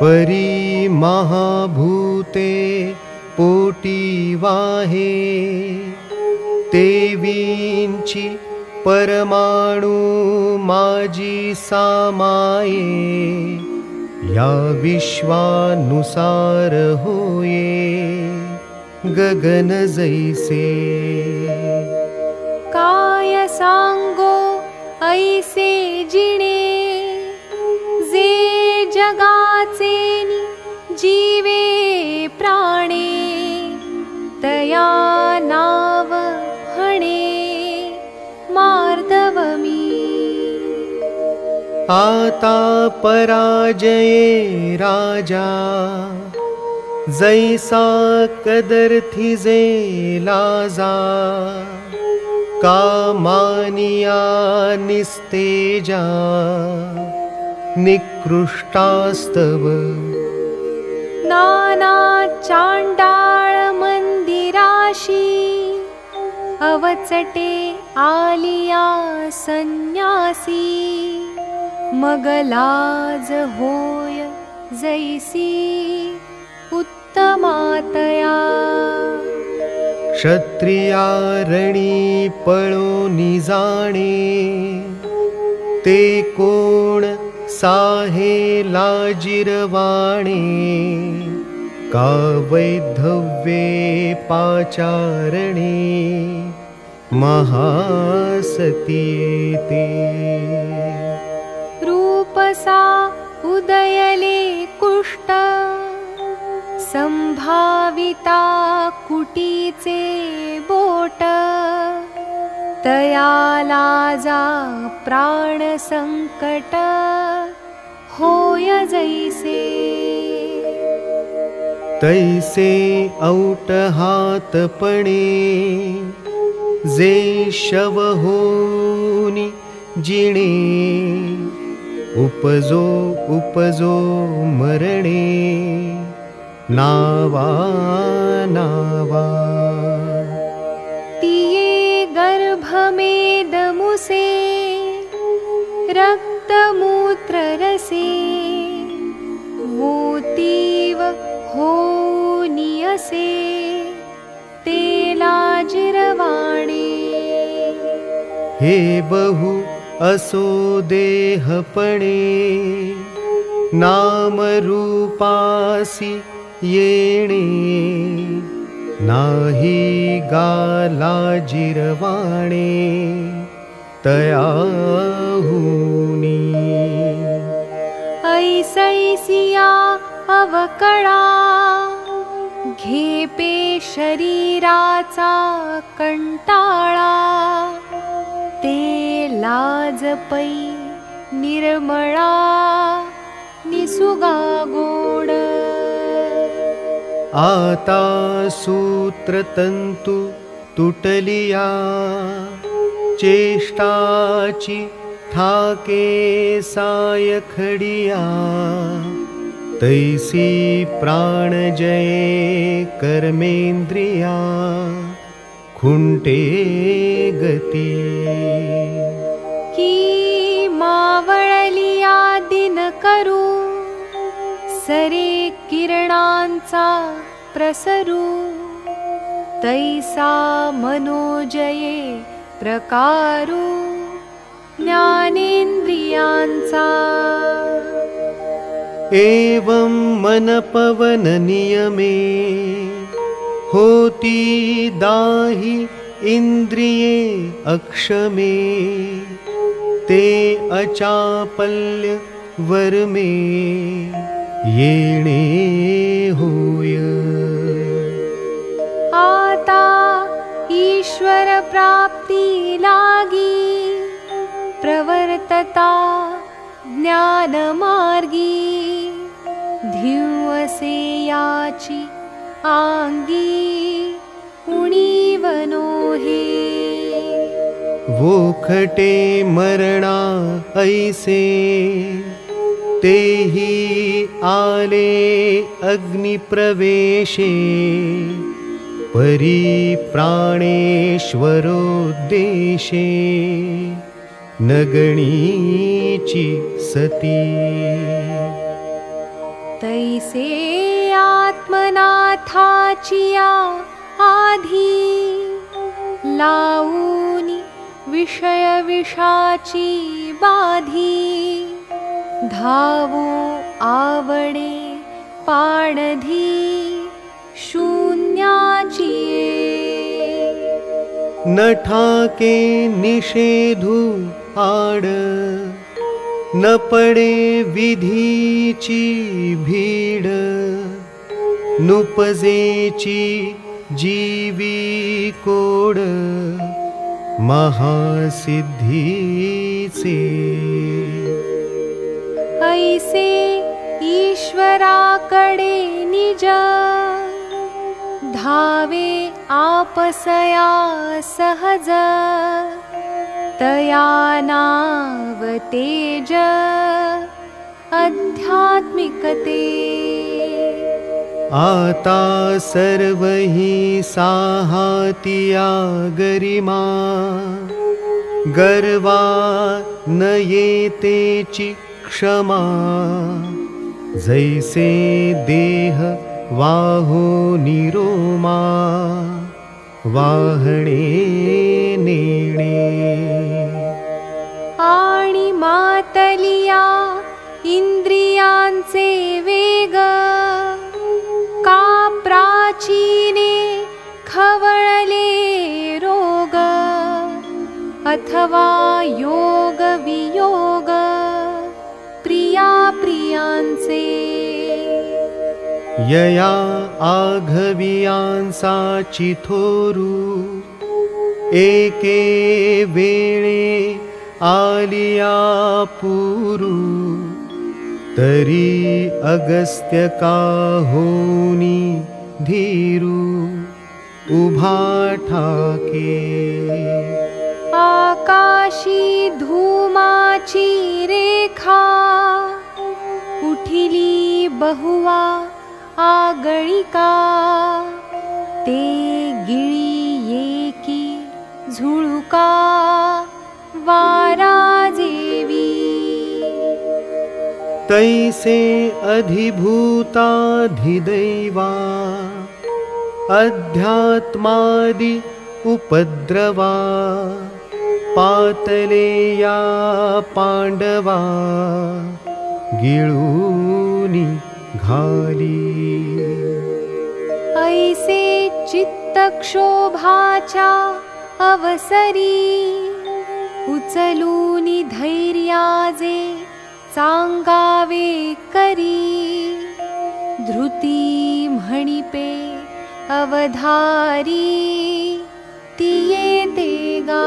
परी महाभूते पोटी सामाये या विश्वानुसार होये गगन जैसे। काय सांगो ऐसे जिणे जे जगाचे नि जीवे प्राणे तया नाव हणे मार्दवमी। आता पराजये राजा जैसा कदर्थी जे लाजा कामानिया निस्तेजा निकृष्टास्तव। नाना चांडाळ मंदिराशी अवचटे आलिया संन्यासी मगलाज होय जैसी उत्तमातया। क्षत्रिया रणी पळो निजाणे ते कोण साहे लाजिरवाणे का वैधव्ये पाचारणे महासतीते रूपसा उदयले कुष्ट संभाविता कुटीचे बोट तयालाजा प्राणसंकट होय जैसे। तैसे औट हातपणे जे शव होनी जिणे उपजो उपजो मरणे नावा नावा। तिये गर्भमेद मुसे रसे मोतीव हो नियसे तेलाजिरवाणे। हे बहु असो देहपणे नामरूपासि येणे नाही गाला जिरवाणे तयाहुनी अवकळा. घेपे शरीराचा कंटाळा. ते लाजपै निर्मळा. निसुगा गोड. आता सूत्रतन्तु तुटलिया. चेष्टाची ठाके सायखडिया तैसी प्राणजये कर्मेन्द्रिया खुण्टे गती की मावळलिया दिन करू सरे किरणांचा प्रसरू तैसा मनोजये प्रकारू ज्ञानेन्द्रियांचा एवं मनपवननियमे होती दाहि इन्द्रिये अक्षमे ते अचापल्य वर्मे येणे होय। आता ईश्वर प्राप्ती लागी प्रवर्तता ज्ञानमार्गी धिवसे याची आंगी उणीवनो हे। वोखटे मरणा ऐसे तेही आले अग्निप्रवेशे। परिप्राणेश्वरोद्देशे नगणीची सती। तैसे आत्मनाथाचिया आधी। लावूनी विषय विषाची बाधी। धावो आवडे पाणधी शून्याची न ठाके निषेधु आड न पडे विधीची भीड। जीवी कोड। महासिद्धीचे। ऐसे ईश्वराकडे निज। धावे आपसया सहज तया नाव तेज अध्यात्मिकते आता सर्वही साहातिया गरिमा गर्वा न येतेची क्षमा। जैसे देह वाहो निरोमा। वाहणे मातलिया इंद्रियांचे वेग. का प्राचीने खवळले रोग? अथवा योग वियोग? प्रिया प्रियांचे. यया आघवियांसा चिथोरू एके वेळे आलिया पुरू तरी अगस्त्य काहोनी धीरू उभा ठाके। आकाशी धूमाची रेखा उठिली बहुवा आगळिका ते गिळी येकी झुळुका वाराजेवी। तैसे अधिभूताधिदैवा अध्यात्मादि उपद्रवा पातलेया पाण्डवा गिळूनि घाली। ऐसे चित्तक्षोभाच्या अवसरी उचलूनि धैर्याजे चांगावे करी। धृती म्हणिपे अवधारी तिये तेगा।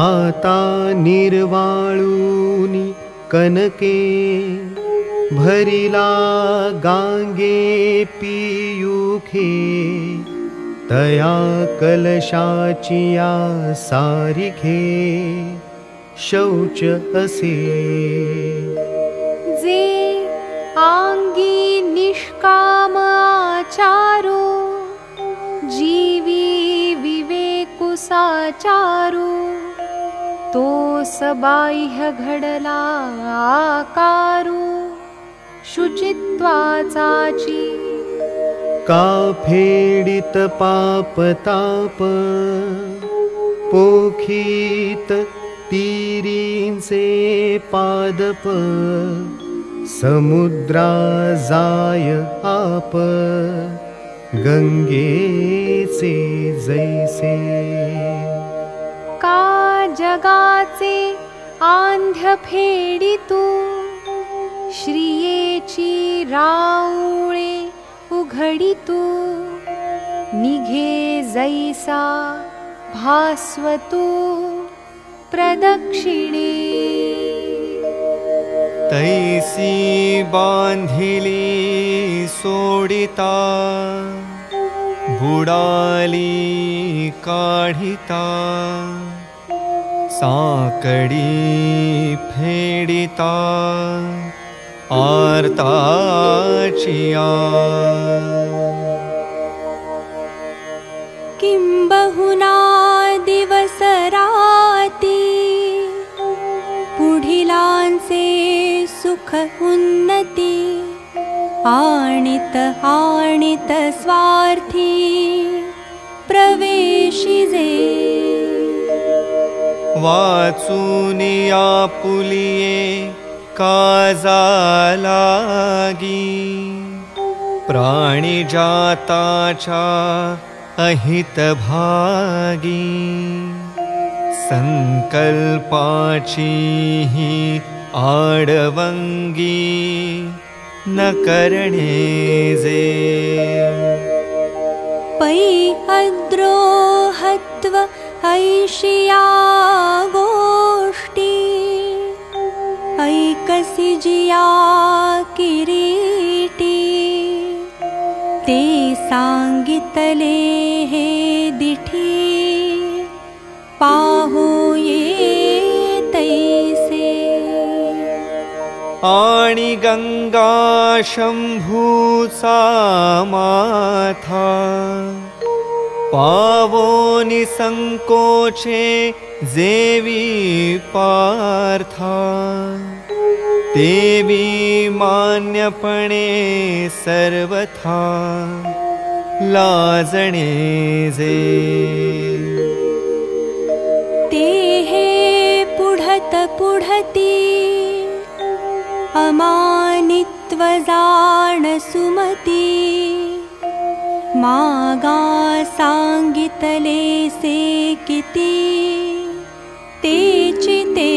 आता निर्वाळूनि कनके भरिला गांगे पियुखे तया कलशाचिया सारिखे शौच असे। जे आंगी निष्काम आचारो जीवी विवेकुसाचारो तो सबाह्य घडला आकारो शुचित्वाचाची का फेडित पाप ताप पोखीत पादप समुद्रा जाय आप गंगेचे जैसे। का जगाचे आंध्य फेडितू श्रियेची राऊळे उघडितू निघे जैसा भास्वतू प्रदक्षिणे। तैसी बांधिली सोडिता बुडाली काढिता साकडी फेडिता आर्ताचिया। किं बहुना दिवसराती पुढिलांचे सुख उन्नती आणित आणित स्वार्थी प्रवेशिजे। वाचूनिया पुलिये काजा लागी प्राणी जाताचा अहित भागी। संकल्पाची ही आडवंगी न करणे जे। पै अद्रोहत्व ऐशिया गोष्टी जिया किरीटी। ते सांगितले हे दिठी। पाहू ये तैसे आणि गंगा शंभूचा माथा। पावो निसंकोचे जेवी पार्था देवी मान्यपणे सर्वथा लाजणे जे। ते हे पुढत पुढती अमानित्व जाण सुमती मागा सांगितले से किती तेची ते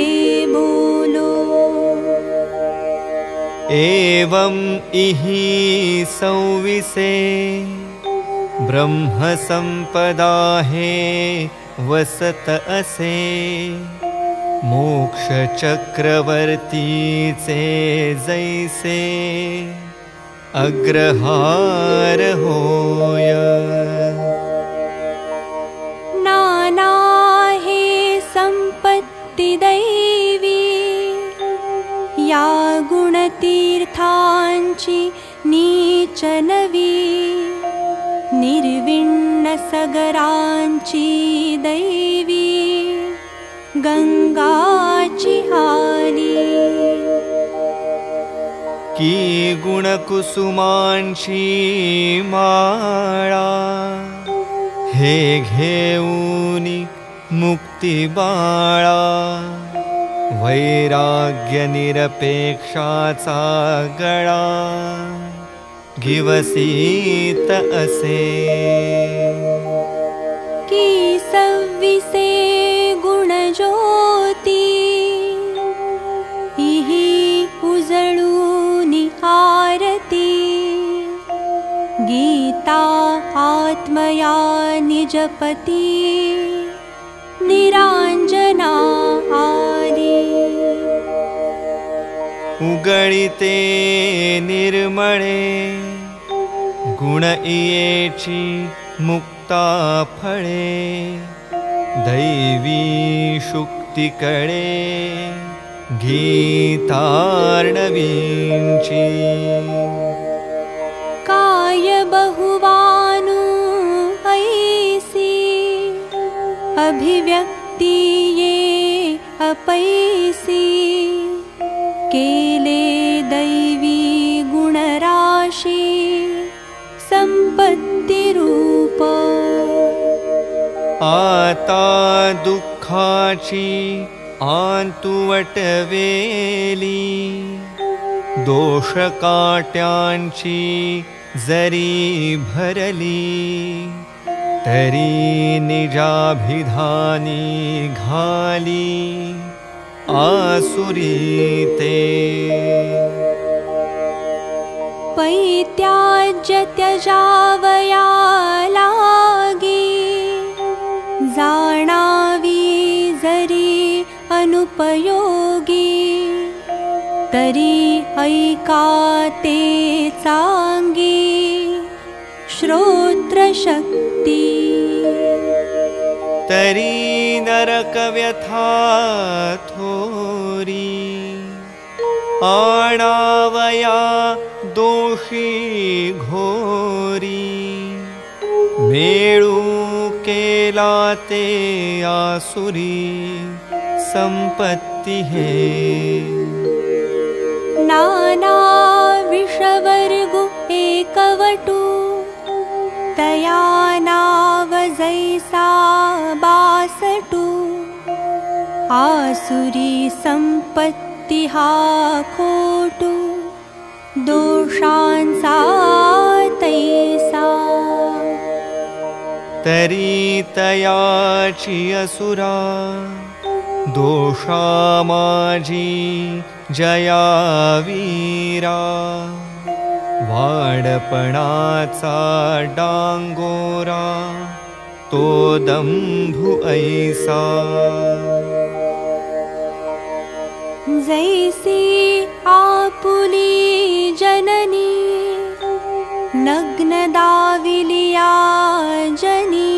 बोलो एवं इहि संविसे ब्रह्मसम्पदा हे वसत असे। मोक्षचक्रवर्तीचे जैसे अग्रहार होय। नाना हे संपत्ती दैवी या गुणतीर्थांची नीचनवी निर्विण्ण सगरांची दैवी गंगाची आली की गुणकुसुमांची माळा हे घेऊनी मुक्ती वैराग्यनिरपेक्षाचा गणा गिवसीत असे। के सविषे गुणज्योति उजू निहारति। गीता आत्मया नि जपति निराञ्जनाः आली उगळिते निर्मळे गुण इयेची मुक्ता फळे दैवी शुक्ती कळे गीतार्णवींची काय बहुवानु ऐसी। अभिव्यक्ति ये अपैसी। केले आता दुःखाची आन्तुवटवेली दोषकाट्यांची जरी भरली तरी निजाभिधानी घाली आसुरी ते ते चांगी श्रोत्रशक्ती। तरी नरकव्यथा थोरी आणावया दोषी घोरी। मेळू केला ते आसुरी हे नाना विषवर्गु एकवटु। तया जैसा बासटु। आसुरी संपत्ति हा खोटु दोषांसा तैसा तरी तयाची असुरा दोषा जया वीरा वाडपणाचा डांगोरा तो दंभु ऐसा। जैसी आपुली जननी नग्न दाविलिया जनी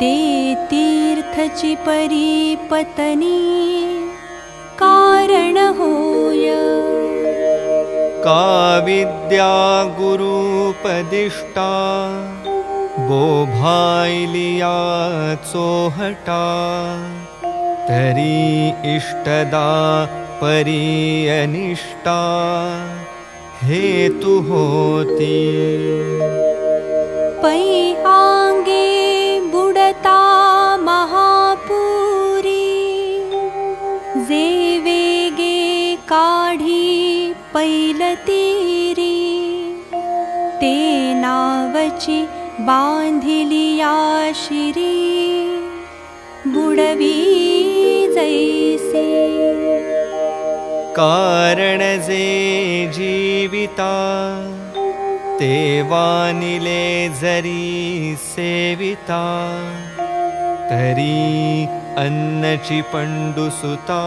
ते तीर्थची परीपतनी होय का विद्या गुरुपदिष्टा बोभायलिया चोहटा। तरी इष्टदा परी अनिष्टा हेतु होती। पै नावची बांधिलिया शिरी. बुडवी जैसे. कारण जे जीविता ते वानिले जरी सेविता. तरी अन्नची पंडुसुता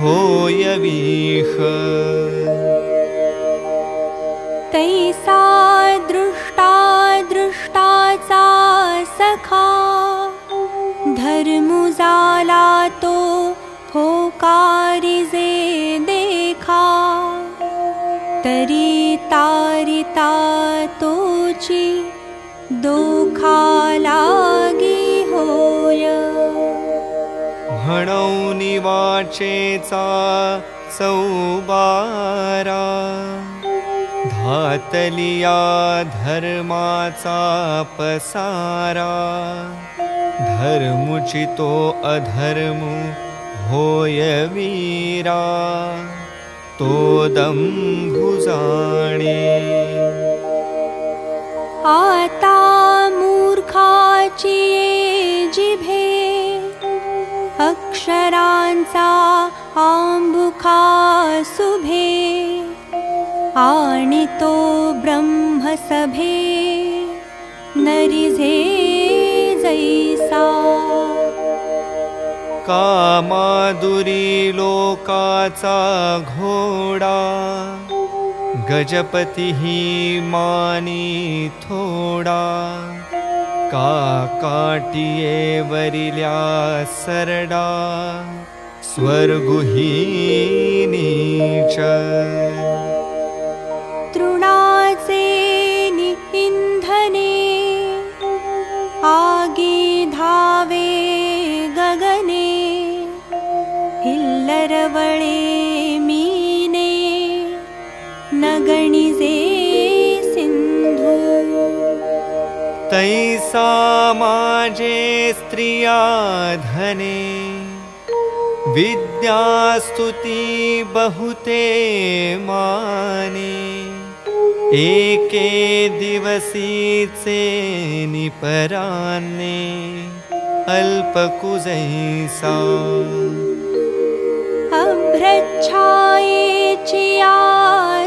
होय विष तैसा दृष्टा दृष्टाचा सखा। धर्मु जाला तो जे देखा। तरी तारिता तोची दोखा लागी होय। म्हणौनि वाचेचा चौबारा धातलिया धर्माचा पसारा धर्मुचितो अधर्मु होय वीरा तो दंभुजाणे आता मूर्खाची जिभे अक्षरांचा आंबुखा सुभे आणि तो ब्रह्मसभे नरिझे जैसा। कामादुरी लोकाचा घोडा गजपती ही मानी थोडा। काटिये वरिल्या सरडा स्वर्गुहीनी च तृणाचे इंधने आगे धावे गगने हिल्लरवळे मीने नगणिजे सिंधू तैसा माजे स्त्रिया धने विद्यास्तुति बहुते माने एके दिवसीचे निपराने अल्पकुजैसा। अभ्रच्छायेचिया जोडी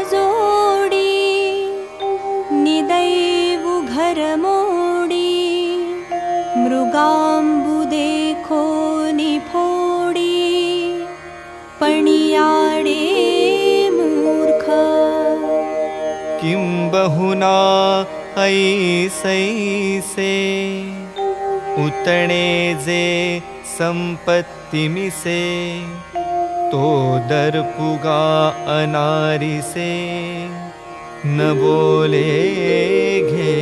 बहुना ऐसैसे उतणे जे संपत्तिमिसे तो दर्पुगा अनारिसे न बोले घे।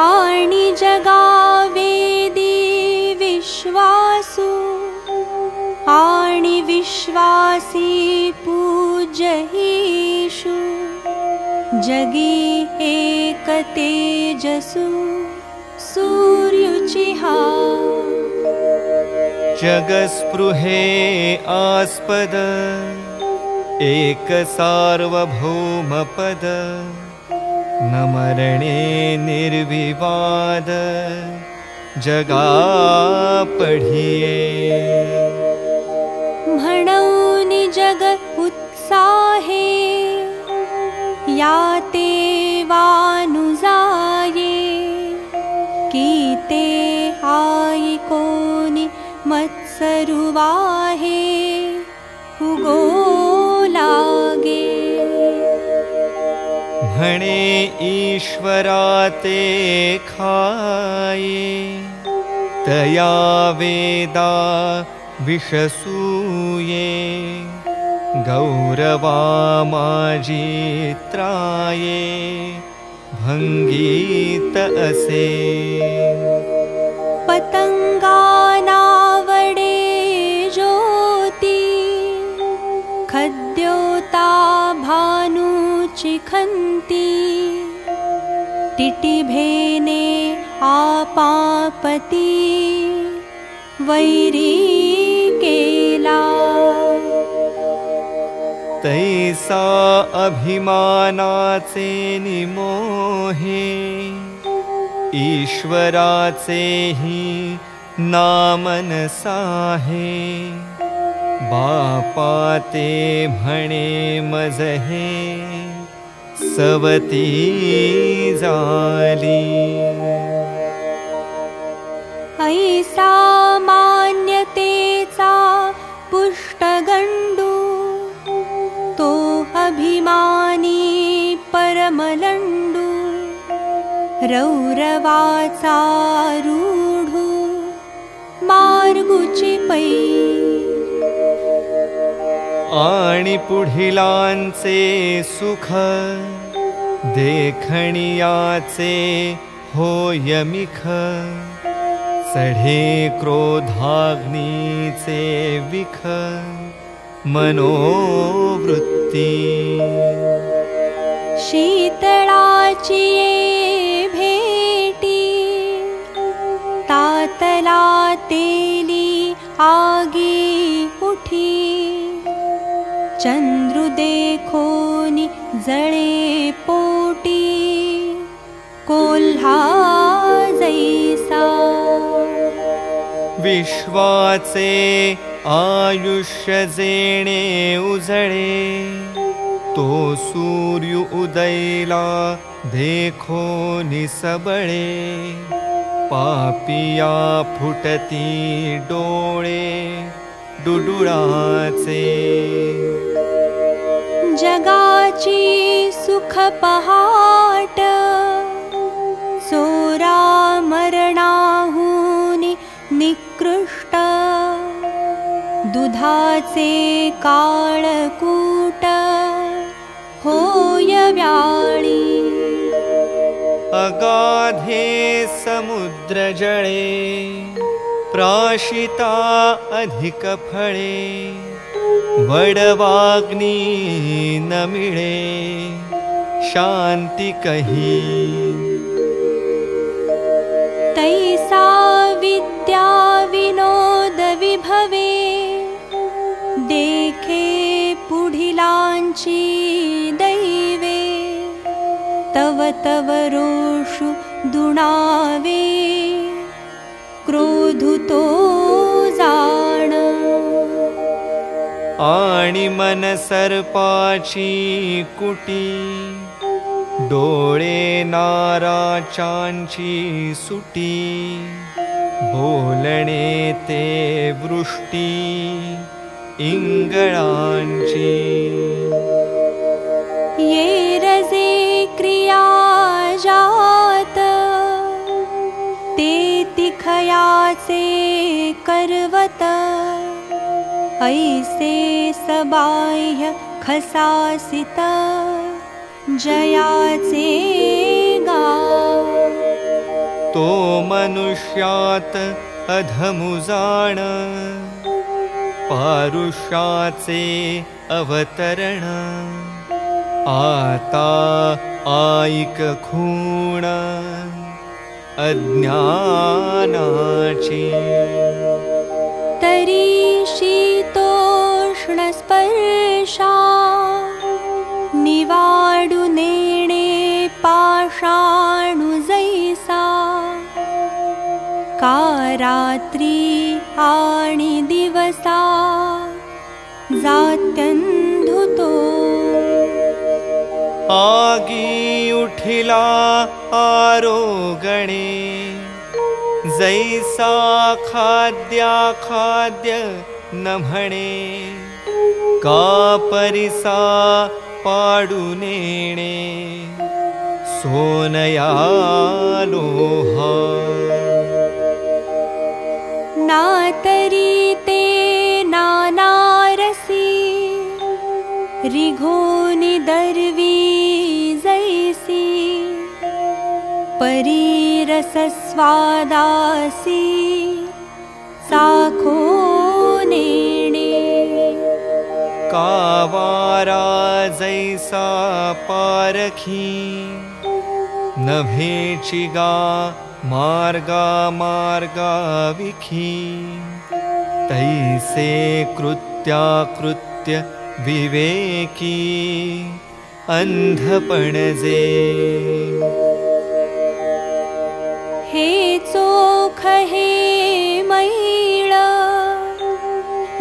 आणि जगावेदी विश्वासु आणि विश्वासी पूजहीषु जगी एक तेजसु सूर्युचिहा। जगस्पृहे आस्पद एक सार्वभौमपद न मरणे निर्विवाद जगा जग उत्साहे याते वानुजाये कीते आई कोनि मत्सरुवाहे हुगो लागे। म्हणे ईश्वरा ते खाये तया वेदा विषसूये गौरवा माजित्राये भङ्गीत असे। पतङ्गानावडे ज्योति खद्योता भानुचिखन्ति टिटिभेने आपापति वैरी तैसा अभिमानाचे निमोहे ईश्वराचेहि नामनसाहे बापाते म्हणे मजहे सवती जाली। ऐसा मान्यतेचा पुष्टगण्डु तो अभिमानी परमलण्डु रौरवाचा रूढु मार्गुची पै। आणि पुढिलांचे सुख देखणियाचे होयमिख चढे क्रोधाग्नीचे विख मनोवृत्ती। ये भेटी तातला तेली आगी उठी। चंद्रु देखोनी जळे पोटी कोल्हा जैसा विश्वाचे आयुष्य जेणे उजळे तो सूर्य उदैला देखो निसबळे पापिया फुटती डोळे डुडुळाचे जगाची सुख पहाट सोरा दुधाचे काळकूट होय व्याळी। अगाधे समुद्रजळे प्राशिता अधिकफळे वडवाग्नी न मिळे शान्ति कही। तैसा विद्या विनोद विभवे पुढिलांची दैवे तव तव रोषु दुणावे। क्रोधुतो जाण। आणि मन सर्पाची कुटी डोळे नाराचांची सुटी बोलणे ते वृष्टी इंगळांची ये रजे क्रिया जात ते तिखयाचे करवत ऐसे सबाह्य खसासित जयाचे गा तो मनुष्यात अधमुजाण पारुष्याचे अवतरण। आता आईक खूण। अज्ञानाची। तरी शीतोष्णस्पर्शा निवाडु नेणे पाषाणु जैसा। का रात्री आणि जात्यन्धुतो। आगी उठिला आरोगणे जैसा खाद्या खाद्य न म्हणे का परिसा पाडू नेणे सोनया लोहा। नातरी ते नानारसी रिघोनि दर्वी जैसी परीरसस्वादासी साखो नेणे कावारा जैसा पारखी नभेची गा मार्गा मार्गा विखी तैसे कृत्या कृत्य विवेकी अंधपणजे हे चोख हे मैळ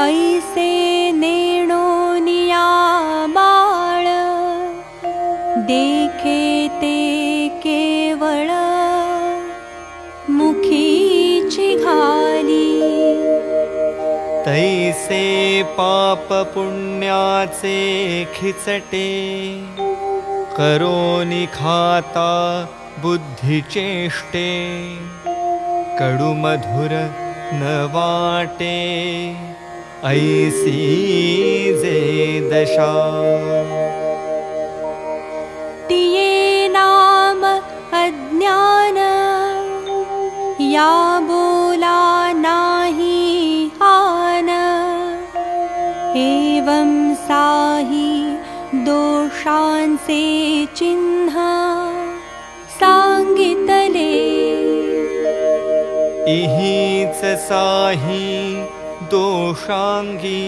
ऐसे तैसे पाप पुण्याचे खिचटे. करोनि खाता बुद्धिचेष्टे. कडू मधुर न वाटे. ऐसी जे दशा. तिये नाम अज्ञान. या बोला एवं साही दोषांचे चिन्ह सांगितले इहीच साही दोषांगी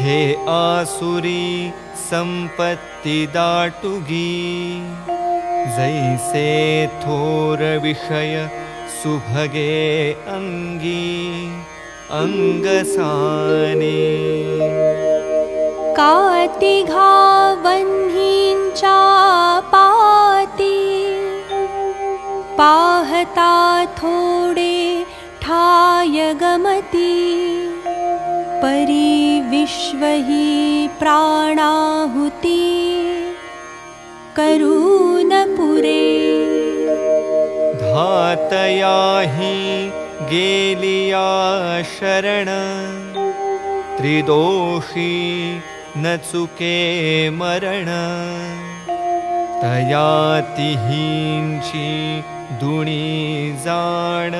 हे आसुरी संपत्ती दाटुगी। जैसे थोर विषय सुभगे अंगी अंगसाने। कातिघा चापाती पाहता थोडे ठाय गमती परी विश्व हि प्राणाहुती। करून पुरे धातया हि गेलिया शरण। त्रिदोषी न चुके मरण। तयातिहींची दुणी जाण।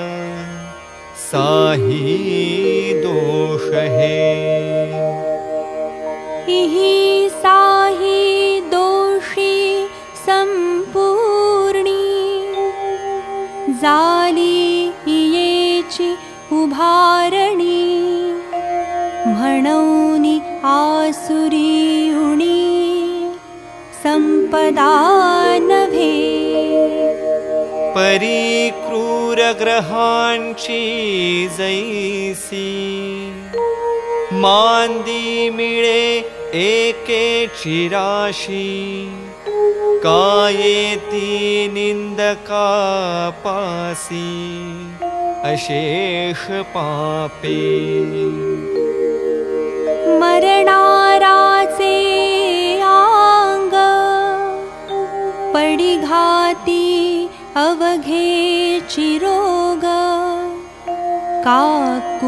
साही दोष हे। इहि साहि दोषी सम्पूर्णी जाली उभारणी म्हणौनि आसुरी उणी संपदा नभे। परी क्रूरग्रहांची जैसी मांदी मिळे एकेची राशी कायेती निंदका पासी अशेष पापे मरणाराचे आंग पडिघाती अवघे चिरोग। काकुमुहूर्ती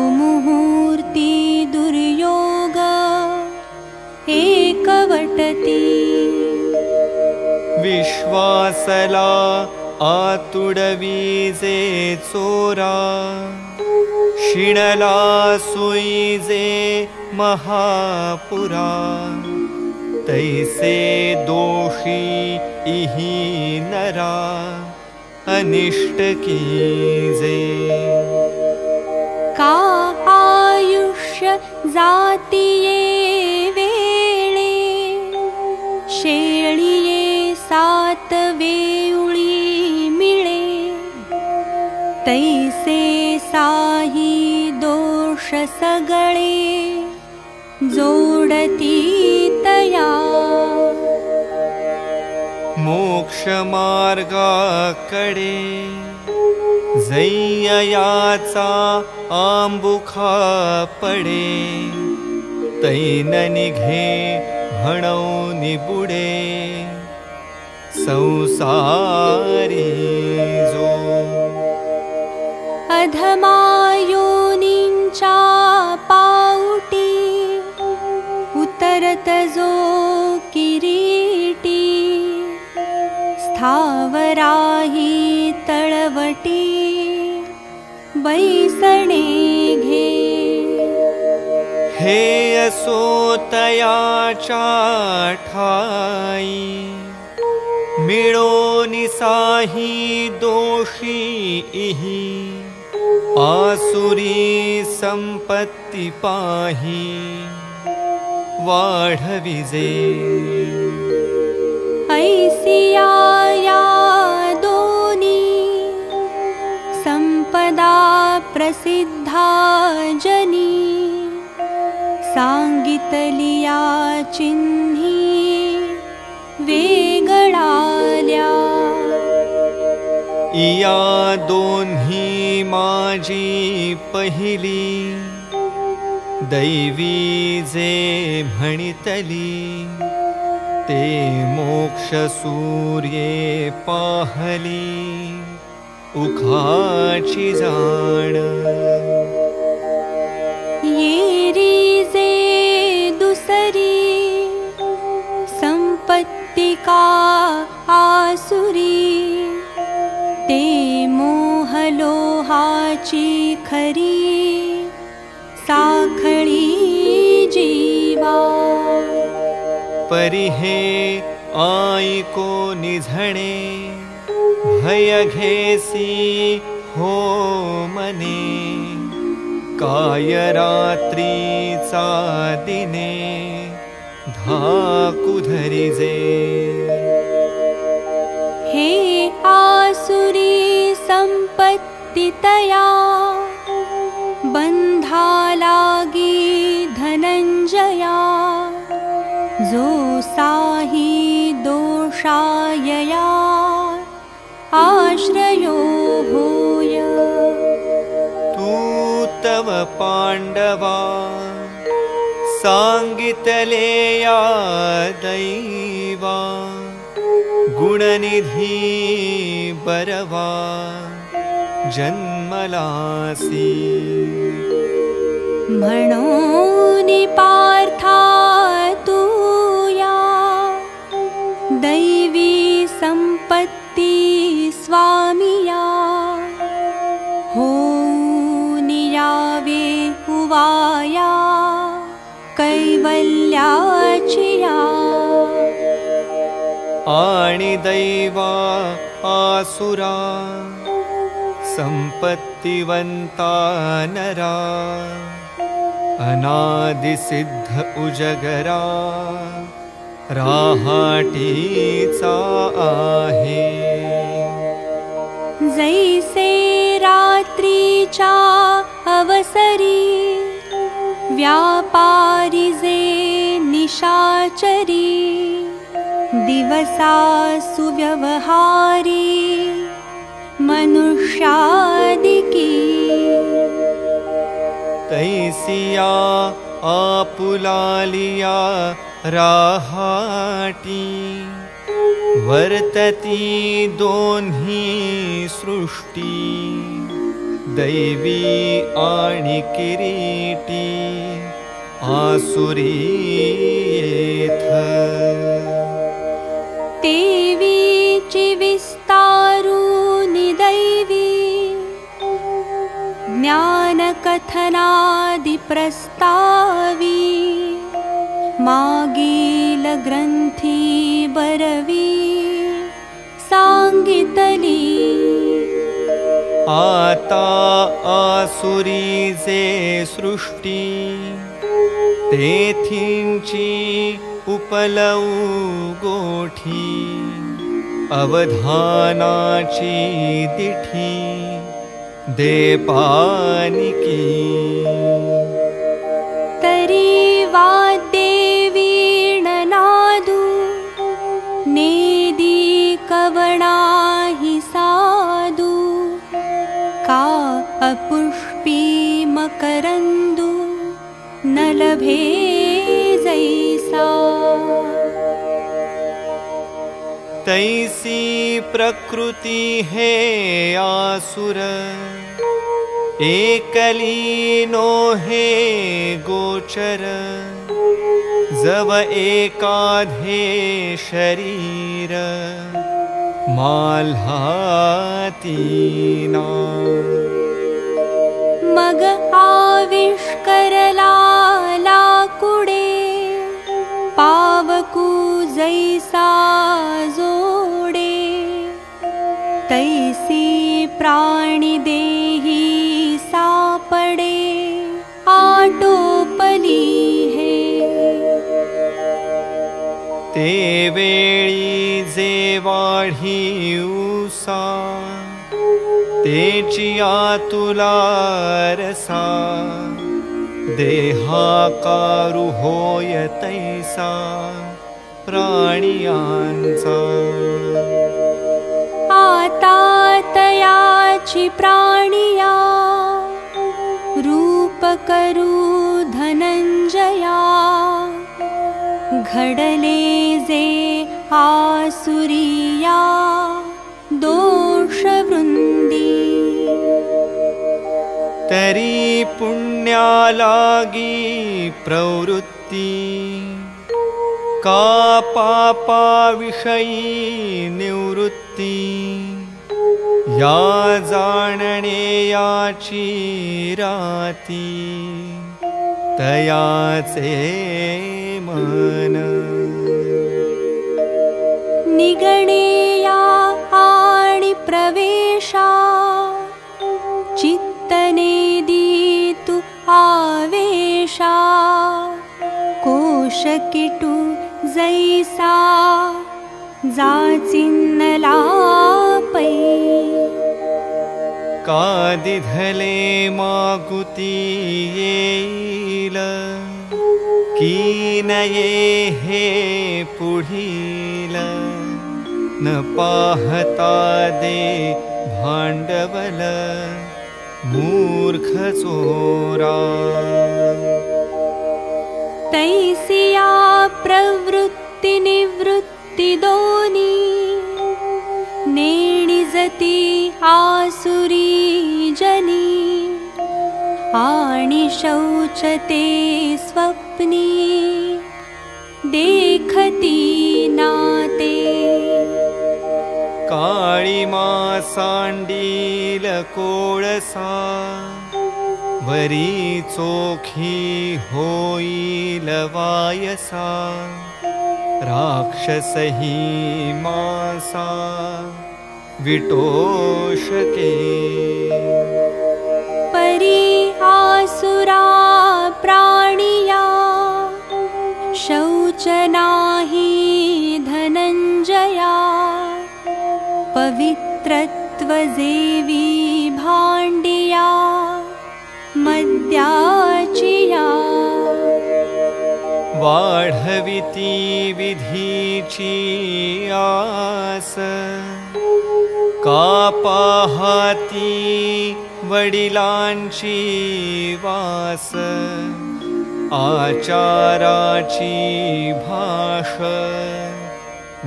दुर्योग एकवटती। विश्वासला आतुडवीजे चोरा शिणला सुईजे महापुरा। तैसे दोषी इही नरा अनिष्ट कीजे। का आयुष्य जातिये वेळे शेळिये दोष सगळे जोडती तया। मोक्षमार्गाकडे जय्ययाचा आंबुखा पडे तैन निघे म्हणौ निबुडे संसारी किरीटी स्थावराही तळवटी बैसणे घे। हे असोतयाच्या ठाई मिळो निसाही दोषी इही आसुरी संपत्ती पाही वाढविजे। ऐसिया या दोनी संपदा प्रसिद्धा जनी सांगितलिया चिन्ही वेगळाल्या। इया दोन्ही माझी पहिली दैवी जे म्हणितली ते मोक्ष सूर्ये पाहली उखाची जाण. येरी जे दुसरी संपत्तिका आसुरी ते मोहलोहाची खरी साखळी जीवा। परिहे आईको निझणे भय घेसी हो मने काय रात्रीचा दिने धाकु धरिजे हे आसुरी संपत्तितया बंधा लागी धनञ्जया। जो साहि दोषायया। आश्रयो भूय। तू तव पाण्डवा। साङ्गितलेया दैवा। गुणनिधि बरवा। जन्मलासी। म्हणोनि पार्था तुया दैवी सम्पत्ति स्वामिया हो नियावे उवाया कैवल्याचिया दैवा आसुरा सम्पत्तिवन्ता नरा अनादिसिद्ध उजगरा राहाटीचा आहे। जैसे रात्रीचा अवसरी व्यापारी जे निशाचरी दिवसा सुव्यवहारी मनुष्यादिकी तैसिया आपुलालिया राहाटी। वर्तती दोन्ही सृष्टी दैवी आणि किरीटी आसुरी येथ। देवीची ज्ञानकथनादिप्रस्तावी मागील ग्रन्थी बरवी साङ्गितली। आता आसुरी जे सृष्टी तेथींची उपलौ गोठी अवधानाची दिठी देपानिकी तरी वाद्देवीणनादु नेदी कवणाहि साधु का अपुष्पी मकरन्दु न लभे जैसा। तैसी प्रकृति हे आसुर एकलीनो हे गोचर जव एकाधे शरीर माल्हातीना। मग आविष्करला लाकुडे पावकू जैसा जोडे तैसी प्राणी ते वेळी जे वाढी उसा तेची आतुला रसा देहाकारू होय तैसा प्राणियांचा. आता तयाची प्राणिया रूप करू धनंजया घडले जे आसुरिया दोषवृंदी तरी पुण्यालागी प्रवृत्ती। का पापाविषयी निवृत्ती। या जाणणे याची राती। तयाचे मन निगणेया आणि प्रवेशा। चित्तने दीतु आवेशा। कोशकिटु जैसा जाचिन्नला पै। कादिधले मागुती येईल कीनये हे पुढील न पाहता दे भांडवल मूर्ख चोरा। तैसिया प्रवृत्ति निवृत्ति दोनी नेणिजती आसुरी जनी। आणि शौचते स्वप्नी देखती नाते सांडील कोळसा वरी चोखी होईल वायसा राक्षसही मासा विटोषके। परी आसुरा प्राणिया शौचनाही पवित्रत्वजेवी भाण्डिया मद्याचिया। वाढविती विधीची आस का पाहाती वडिलांची वास आचाराची भाष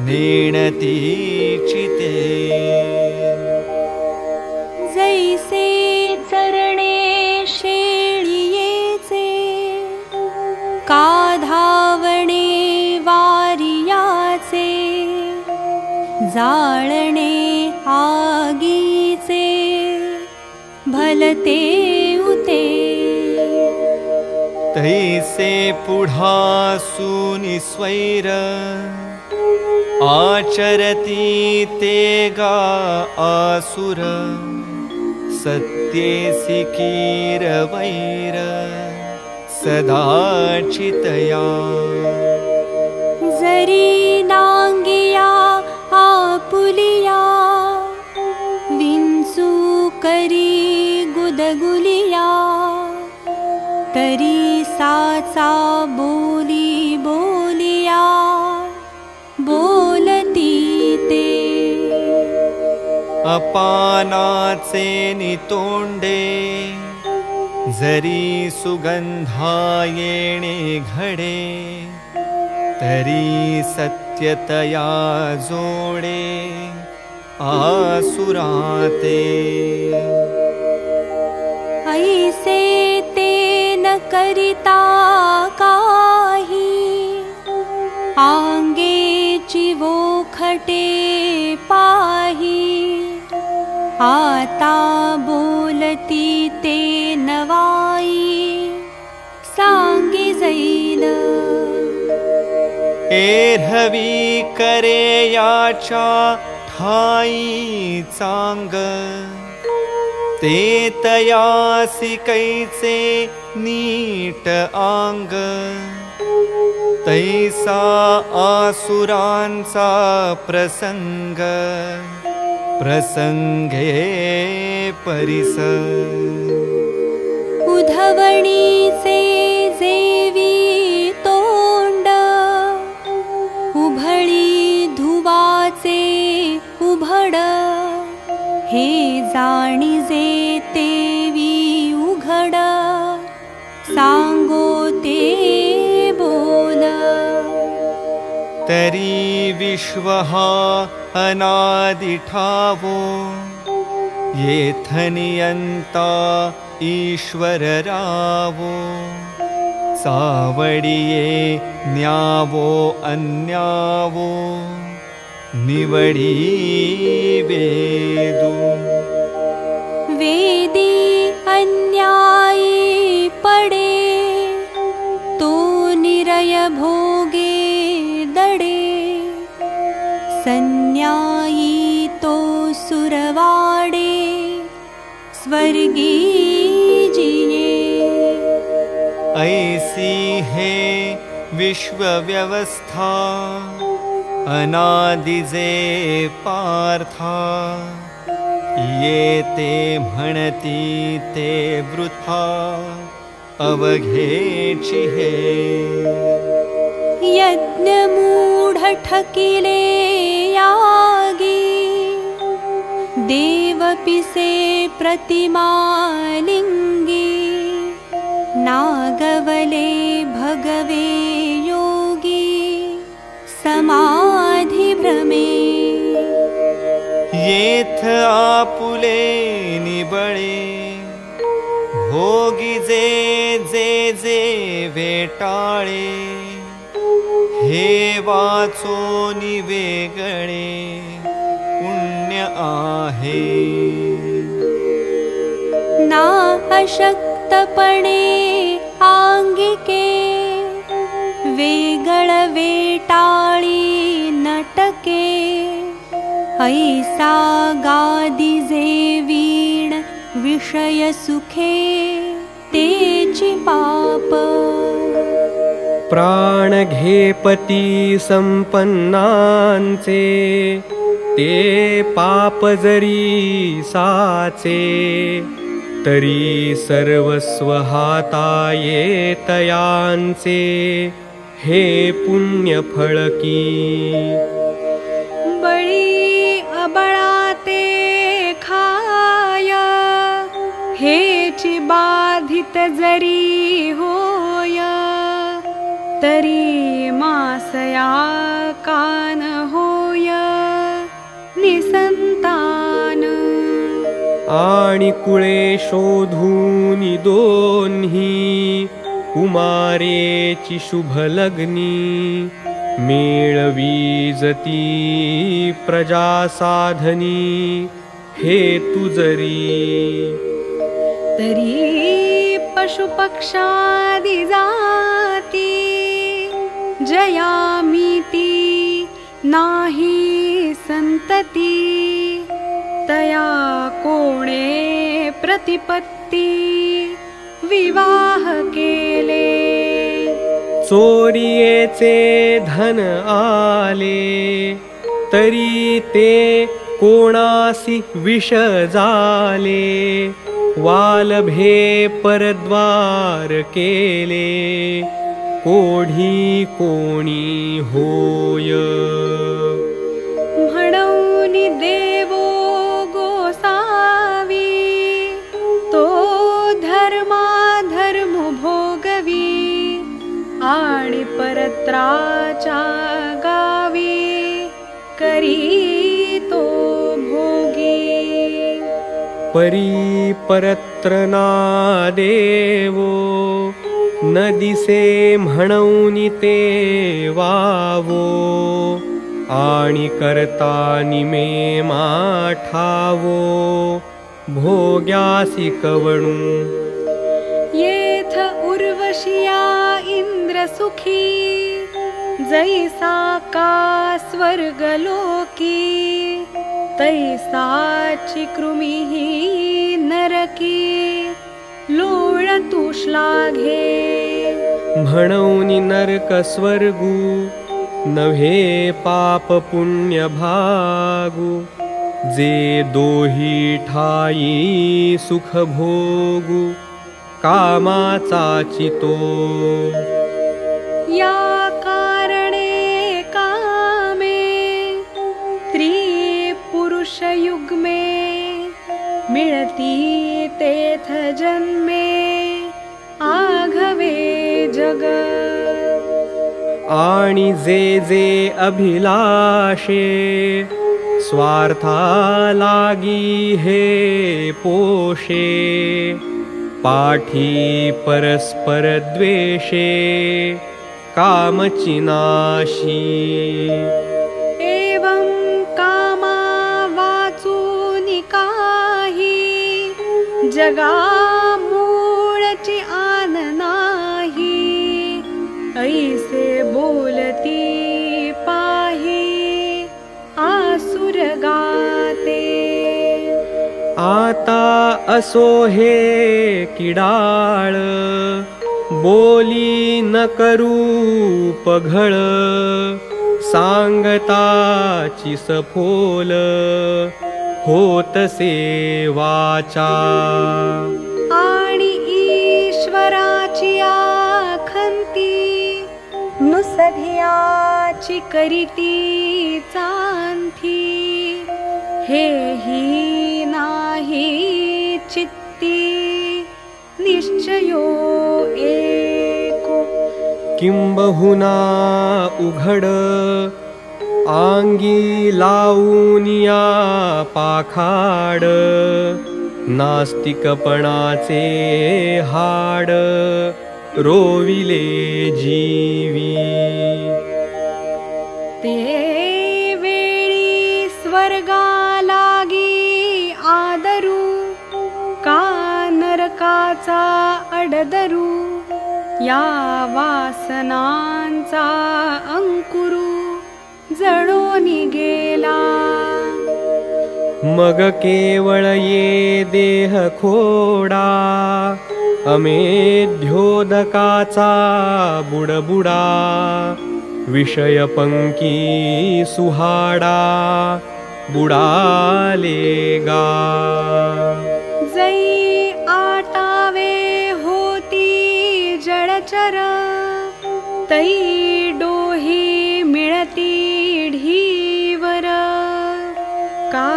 नेणती चिते चरणे शेळियेचे का धावणे वारियाचे जाळणे आगीचे भलते उते? तैसे पुढासूनि स्वैर आचरती ते गा आसुर सत्येसि कीरवैर सदाचितया जरी नांगिया आपुलिया विंचू करी गुदगुलिया तरी साचा बोली अपानाचे नितोंडे जरी सुगंधा येणे घडे तरी सत्यतया जोडे आसुराते। ऐसे ते न करिता काही आंगेची वोखटे पाही आता बोलती ते नवाई करे याच्या ठाई चांग ते कैचे नीट आंग। तैसा आसुरांचा प्रसंग प्रसंगे परिस। उधवणीचे जेवी तोंड उभळी धुवाचे उभड हे जाणीजे तेवी उघड सांगो ते बोल। तरी विश्व अनादिठावो। येथनियंता ईश्वर रावो सावडिये न्यावो अन्यावो। निवडी वेदू। वेदी अन्यायी पडे। तो निरय सुरवाडे स्वर्गी जिये ऐसी हे विश्वव्यवस्था अनादिजे पार्था। ये ते म्हणती ते वृथा अवघेची हे यज्ञमूढ ठकिले यागी देव स्वपिसे प्रतिमालिङ्गी। नागवले भगवे योगी। समाधिभ्रमे। येथ आपुले निबळे। भोगी जे जे जे वेटाळे हे वाचो निवेगळे पुण्य आहे. ना अशक्तपणे आङ्गिके वेगळ वेटाळी नटके ऐसा गादिजे वीण विषयसुखे तेची पाप प्राणघेपती संपन्नांचे ते पाप जरी साचे तरी सर्वस्व हाताये तयांचे हे खाय हेची बाधित जरी होय तरी मासया कान होय निसंतान आणि कुळे शोधून दोन्ही कुमारेची शुभ लग्नी जती प्रजा साधनी हे तुजरी तरी पशुपक्षादि जाती जयामिती नाही संतती तया कोणे प्रतिपत्ती विवाह केले चोरियेचे धन आले तरी ते कोणासी विष झाले वालभे परद्वार केले कोढी कोणी होय। म्हणून देवो गोसावी तो धर्मा धर्म भोगवी आणि परत्राच्या गावी करी तो भोगी। परी परत्रना देवो न दिसे म्हणून ते वावो आणि करता निमे माठावो। भोग्यासी कवणू येथ उर्वशिया इंद्र सुखी जैसा का स्वर्गलोकी तैसाची कृमी नरकी। लोळ तुष्लाघे म्हणून नरक स्वर्गू नव्हे पाप पुण्य भागू जे दोही ठाई सुख भोगू कामाचा चितो। या कारणे कामे स्त्री पुरुष युग्मे मिळती तेथ जन्मे जग आणि जे जे अभिलाषे स्वार्था लागी हे पोषे। पाठी परस्पर द्वेषे कामचिनाशी। एवं कामा वाचून काही जगा हे किडाळ बोली न करू पघळ सांगताची सफोल होतसे वाचा आणि ईश्वराची आखंती नुसध्याची करीती चांथी हे ही ना चित्ती निश्चयो एको। किं बहुना उघड आंगी लावूनिया पाखाड नास्तिकपणाचे हाड रोविले जीवी। ते वेळी स्वर्गा अडदरू या वासनांचा अंकुरू केवळ ये देह खोडा अमेध्योदकाचा बुडबुडा विषयपंकी सुहाडा बुडाले जळचर तै डोही मिळती ढीवर। का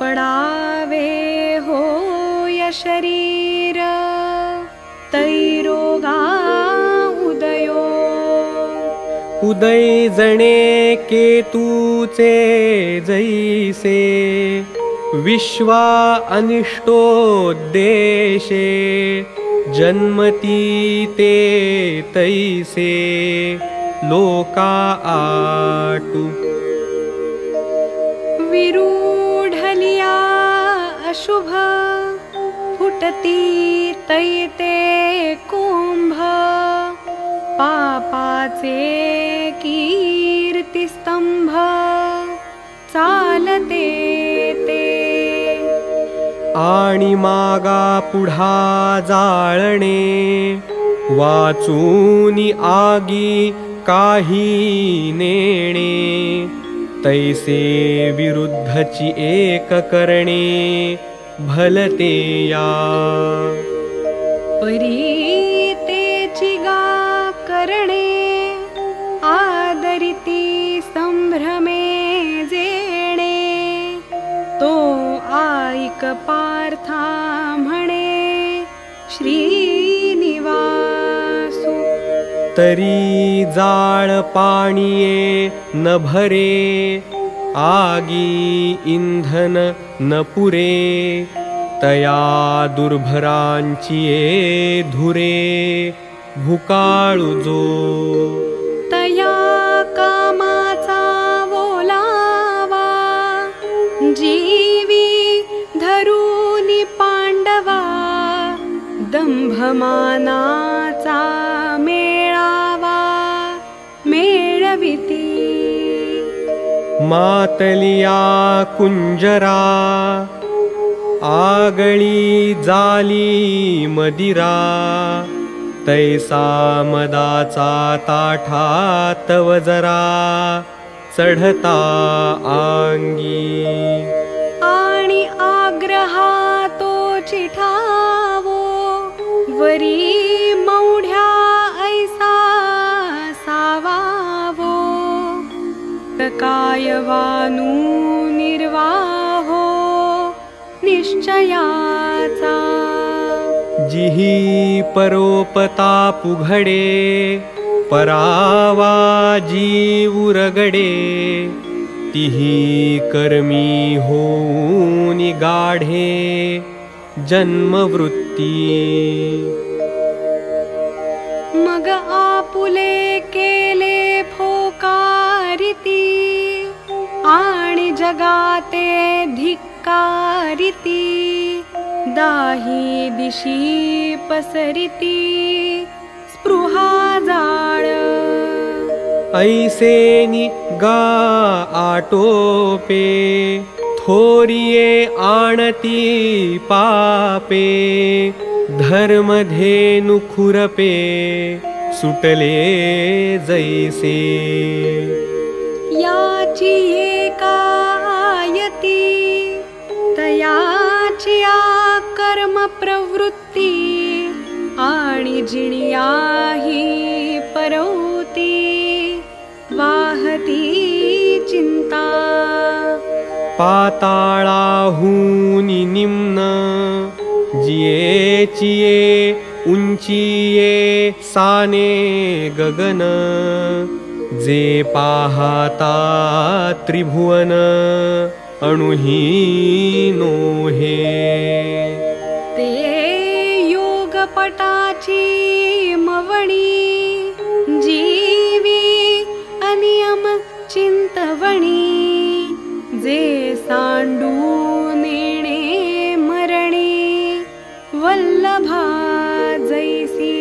पडावे होय शरीर। तै रोगा उदयो। उदय जणे केतूचे जैसे। विश्वा अनिष्टोद्देशे जन्मती ते तैसे लोका आटू। विरूढलिया अशुभ फुटती तैते कुंभ पापाचे कीर्तिस्तंभ चालते ते आणि मागा पुढा जाळणे. वाचूनी आगी काही नेणे. तैसे विरुद्धची एक करणे. भलते या परी तेची गा करणे. आदरिती संभ्रमे जेणे. तो आईक तरी जाळ पाणीये न भरे आगी इंधन न पुरे तया दुर्भरांची ये धुरे भुकाळू जो तया कामाचा बोलावा जीवी धरूनी पांडवा दंभमानाचा मातलिया कुंजरा आगळी जाली मदिरा तैसा मदाचा ताठा तव जरा चढता आंगी निर्वाहो निश्चयाचा जिही परोपताप उघडे परावा जीवुरगडे तिही कर्मी होऊन गाढे जन्मवृत्ती। मग आपुले केले फोकारिती आणि जगाते धिक्कारिती दाही दिशी पसरिती स्पृहा जाळ। ऐसेनी गा आटोपे थोरिये आणती पापे धर्मधेनु खुरपे सुटले जैसे। याची तयाची आ कर्म प्रवृत्ती आणि जिणियाही परवती वाहती चिंता। पाताळाहूनि निम्न जिये चिये उंचिये साने गगन जे पाहता त्रिभुवन अणुहीनो हे। ते योगपटाची मवणी जीवी अनियम चिंतवणी जे सांडू नेणे मरणी वल्लभा जैसी।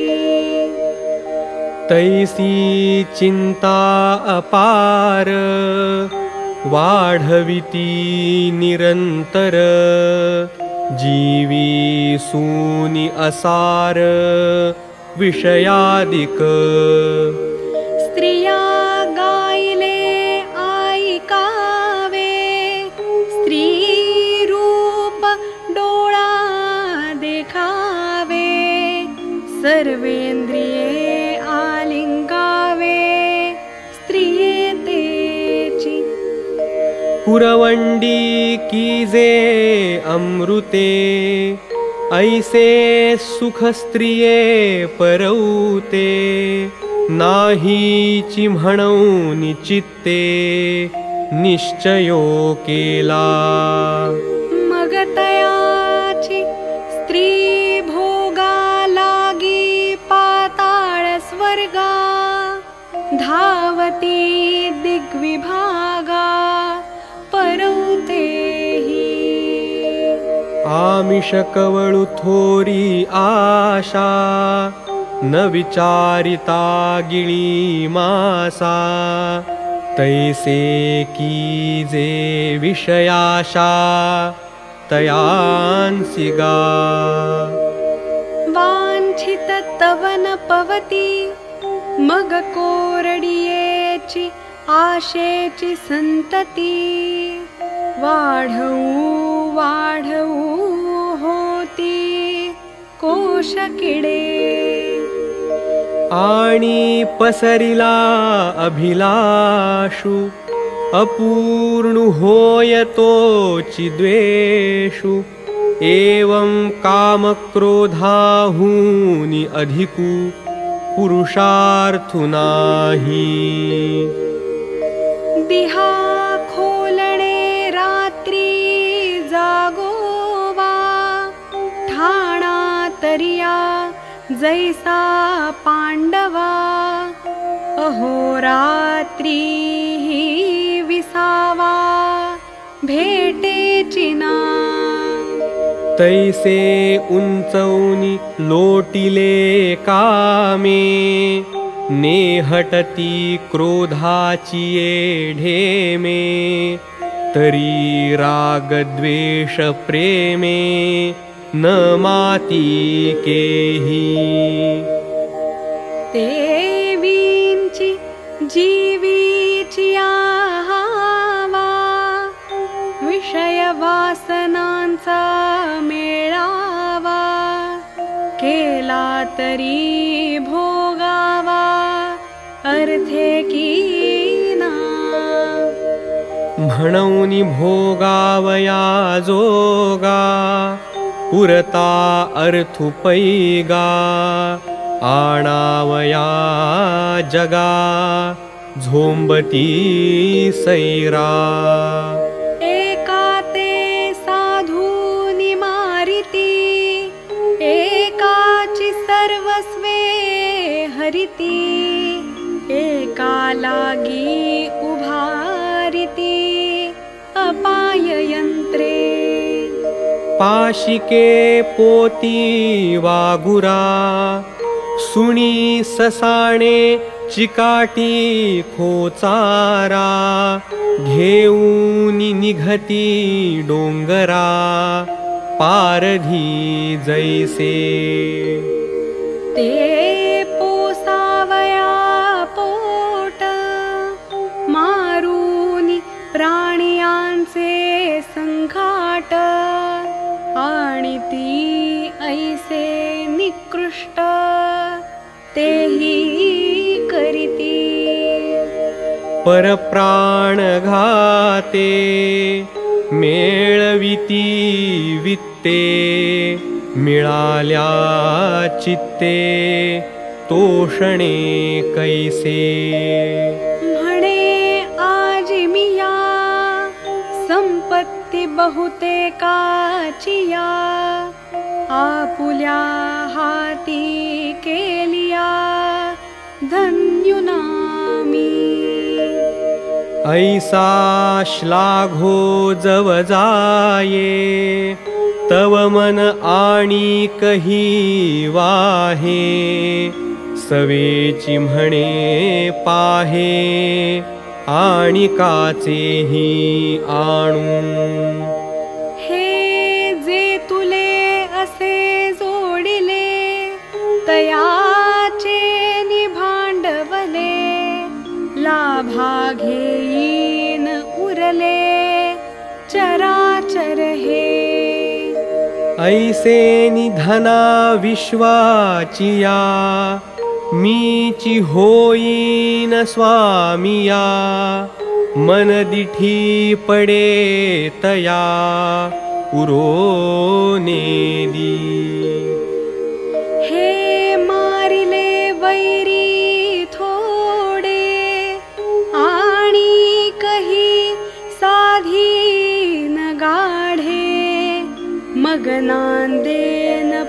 तैसी चिंता अपार वाढविती निरंतर जीवी सूनि असार विषयादिक. स्त्रिया गायले ऐकावे स्त्री रूप डोळा देखावे. सर्वेंद्रिये पुरवंडी कीजे अमृते ऐसे सुख स्त्रिये परौते नाहीची म्हणून चित्ते निश्चयो केला। तयाची स्त्री भोगा लागी पाताळ स्वर्गा धावती दिग्विभागा आमिष कवळु थोरी आशा न विचारिता गिळी मासा। तैसे की जे विषयाशा तयांसी गा। वांछित तवन पवती मग कोरडियेची आशेची संतती वाढवू वाढवू होती कोश किडे आणि पसरिला अभिलाषु अपूर्णु होयतोचि द्वेषु एवं कामक्रोधाहूनि अधिकु पुरुषार्थु नाही दिहा जैसा पांडवा अहोरात्री विसावा भेटेची ना तैसे उंचवनी लोटिले कामे नेहटती क्रोधाची ढेमे तरी रागद्वेष प्रेमे न माती केही। देवींची जीवीची आहावा विषय वासनांचा मेळावा केला तरी भोगावा अर्थे की ना म्हणून भोगावया जोगा पुरता अर्थु पैगा आणावया जगा झोंबती सैरा। एका ते साधूनि मारिती एकाची सर्वस्वे हरिती एका लागी पाशिके पोती वागुरा सुणी ससाणे चिकाटी खोचारा घेऊन निघती डोंगरा पारधी जैसे। ते पोसावया पोट मारूनी प्राणियांचे ऐसे निकृष्ट तेही करीती। परप्राण घाते मेळविती वित्ते मिळाल्या चित्ते तोषणे कैसे। म्हणे आजी मिया संपत्ती बहुतेकाचिया आपुल्या हाती केलिया धन्युनामी। ऐसा श्लाघो जाये तव मन आणि कही वाहे सवेची म्हणे पाहे आणि काचेही आणू निभांडवले लाभा घेईन उरले चराचर हे. ऐसे निधना विश्वाचिया मीची होईन स्वामिया मन दिठी पडे तया उरो नेदी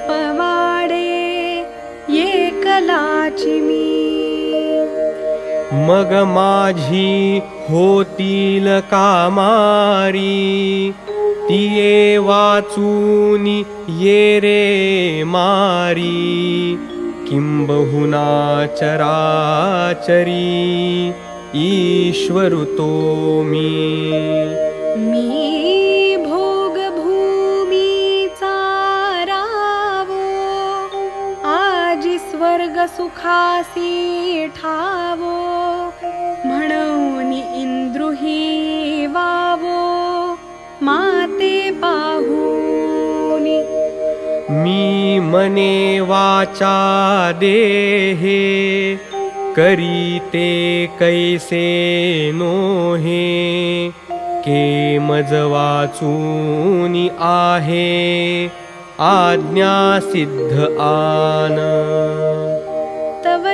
पवाडे ये कलाची मी मग माझी होतील कामारी तिये वाचून ये रे मारी। किंबहुना चराचरी ईश्वरु तो मी मी सुखासी ठावो म्हणून इंद्रुही वावो माते पाहुनी। मी मने वाचा देहे करीते कैसे नोहे के मज वाचूनी आहे आज्ञा सिद्ध आन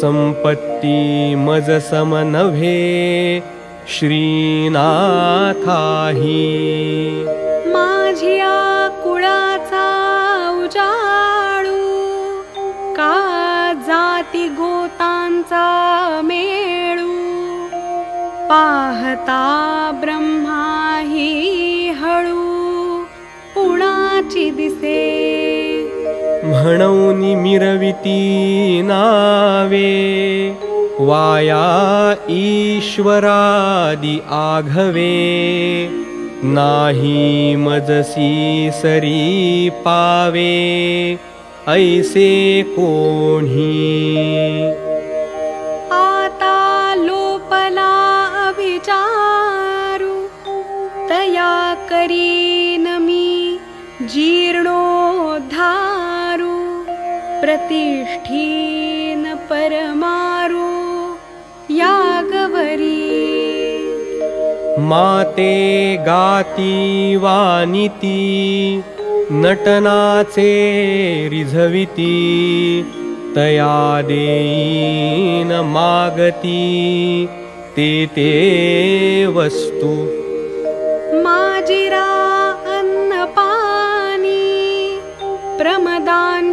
संपत्ती मज सम नव्हे श्रीनाथाही। माझिया कुळाचा उजाळू का जाती गोतांचा मेळू? पाहता ब्रह्माही हळू पुणाची दिसे म्हणून मिरविती नावे। वाया ईश्वरादि आघवे। नाही मजसी सरी पावे। ऐसे कोणी? आता लोपला अभिचारू। तया करीन प्रतिष्ठीन परमारू यागवरी। माते गाती वानिती नटनाचे रिझविती तया देईन मागती ते ते वस्तू। माजिरा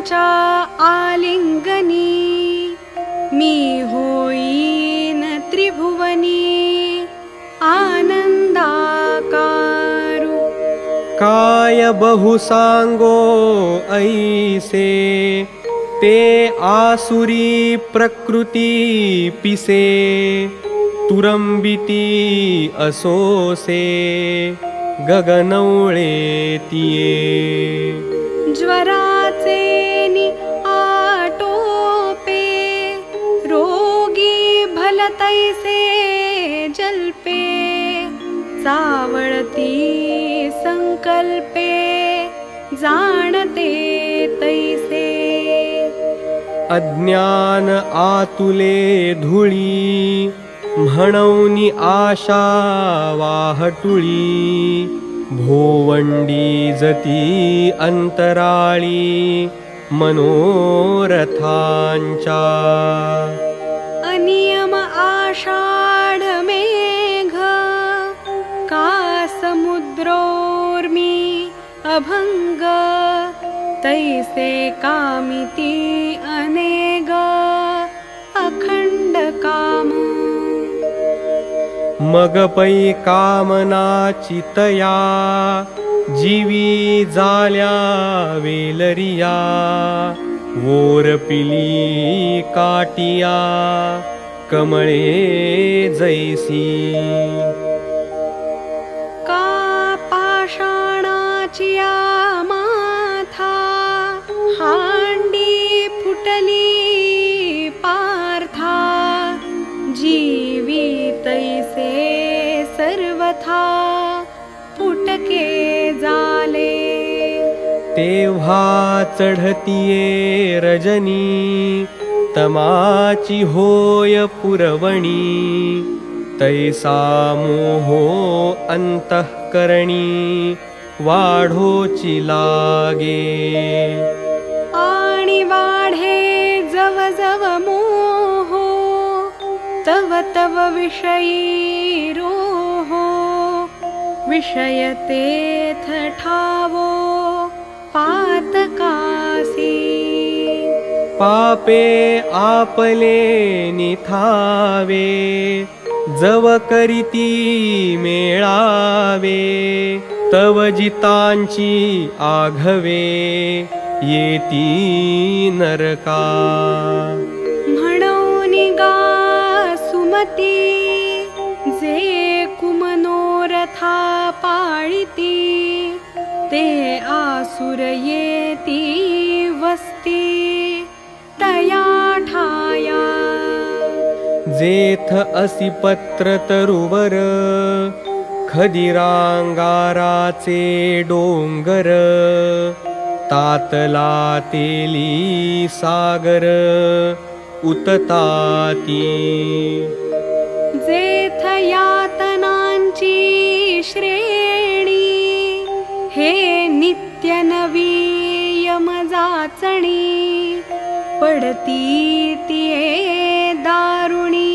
प्रमदांच्या आलिंगनी मी होईन त्रिभुवनी आनंदाकारू काय बहु सांगो ऐसे ते आसुरी प्रकृती पिसे तुरंबिती असोसे गगनवळे तिये। ज्वरा तैसे जल्पे सावळती संकल्पे जाणते तैसे अज्ञान आतुले धुळी म्हणौनी आशा वाहटुळी भोवंडी जती अंतराळी अनियम आषाढ मेघ का समुद्रोर्मी अभंग तैसे कामिती अनेग अखंड काम। मग पै कामनाची तया जीवी जाल्या वेलरिया वोरपिली काटिया कमळे जैसी। का पाषाणाची या माथा हांडी फुटली पार्था जीवी तैसे सर्वथा फुटके जाले। तेव्हा चढतिये रजनी तमाची होय पुरवणी तैसा मोहो अंतःकरणी वाढोची लागे। आणि वाढे जव जव मोहो तव तव विषयी रोहो। विषय तेथ ठावो पातकासी पापे आपले निथावे जव करीती मेळावे तव जितांची आघवे येती नरका. म्हणून गा सुमती जे कुमनोरथा पाळिती ते आसुर येती वस्ती ठाया जेथ असि पत्र तरुवर खदिरांगाराचे डोंगर तातला तेली सागर उतताती। जेथ यातनांची श्रेणी हे नित्य दारुणी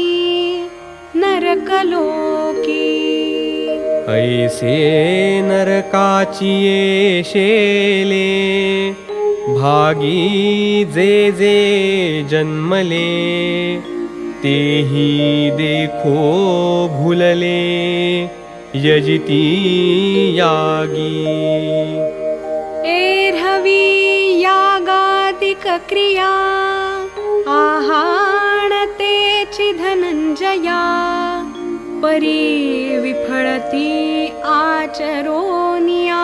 नरकलोकी। ऐसे नरकाची शेले भागी जे जे जन्मले तेही देखो भूलले यजिती यागी। एर्हवी क्रिया आहाणतेची धनंजया परी विफळती आचरोनिया।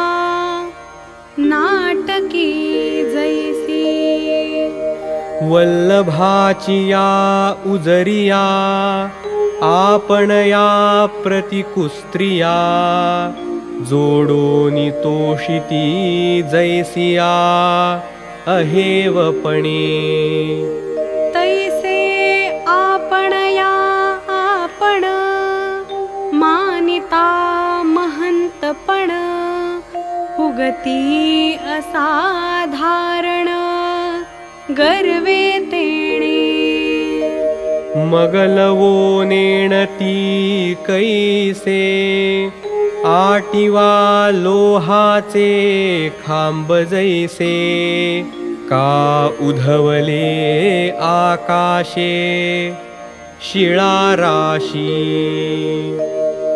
नाटकी जैसी। वल्लभाचिया उजरिया। आपणया प्रतिकुस्त्रिया। जोडोनि तोषिती जैसिया अहेवपणे तैसे आपणया आपण मानिता महंतपण उगती असाधारण गर्वे तेणे। मगलवो नेणती कैसे आटिवा लोहाचे खांब जैसे का उधवले आकाशे शिळाराशी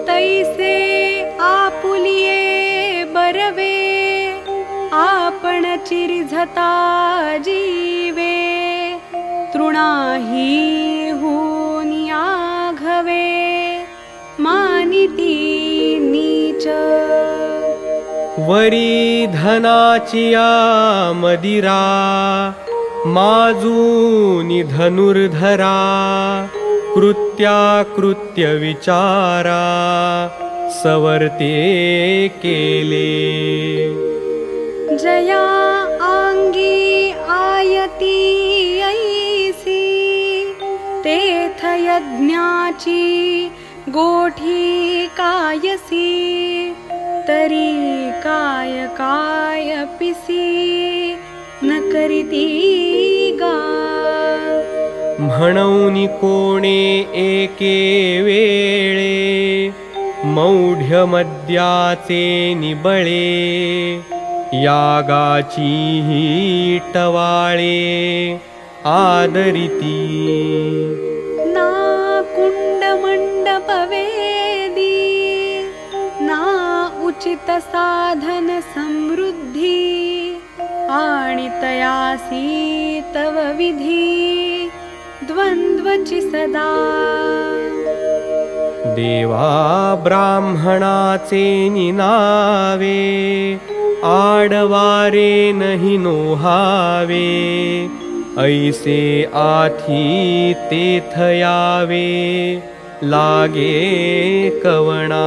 तैसे आपुलिये बरवे आपण चिरिझता जीवे तृणाही होऊन आघवे मानिती वरी धनाचिया मदिरा माजूनि धनुर्धरा कृत्याकृत्यविचारा सवर्ते केले। जया आङ्गी आयती ऐसी तेथयज्ञाची गोठी कायसी तरी काय काय पिसी न कोणे एके वेळे मौढ्य मद्याचे निबळे यागाची ही टवाळे आदरिती उचित साधन समृद्धी आणि तयासी तव विधी द्वन्द्वचि सदा। देवा ब्राह्मणाचे निनावे आडवारे नहि नोहावे ऐसे आथी तेथयावे लागे कवणा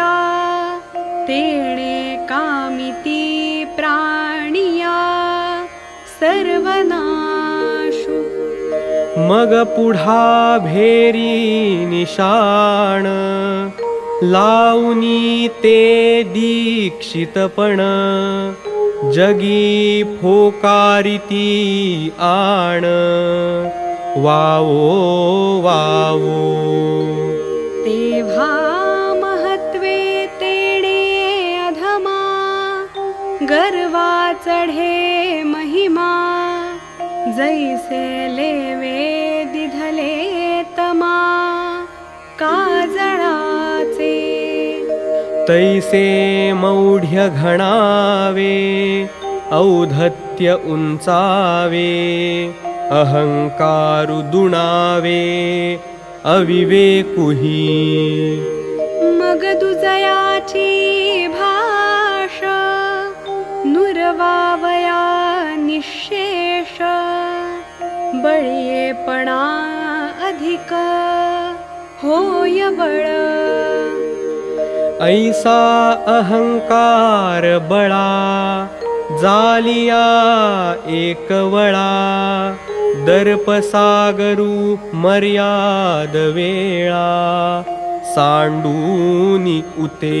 उजरिया तेणे कामिती प्राणिया सर्वनाशु। मग पुढा भेरी निशाण लावनी ते दीक्षितपण जगी फोकारिती आण। वावो वावो गर्वा चढे महिमा जैसे लेवे दिधले तमा काजळाचे तैसे मौढ्य घणावे औधत्य उंचावे अहंकारु दुणावे अविवेकुही। मग दुजयाची नुरवावया निशेष बळीयेपणा अधिक होय बळ। ऐसा अहंकार बळा जालिया एकवळा दर्पसागरू मर्याद वेळा सांडूनी उते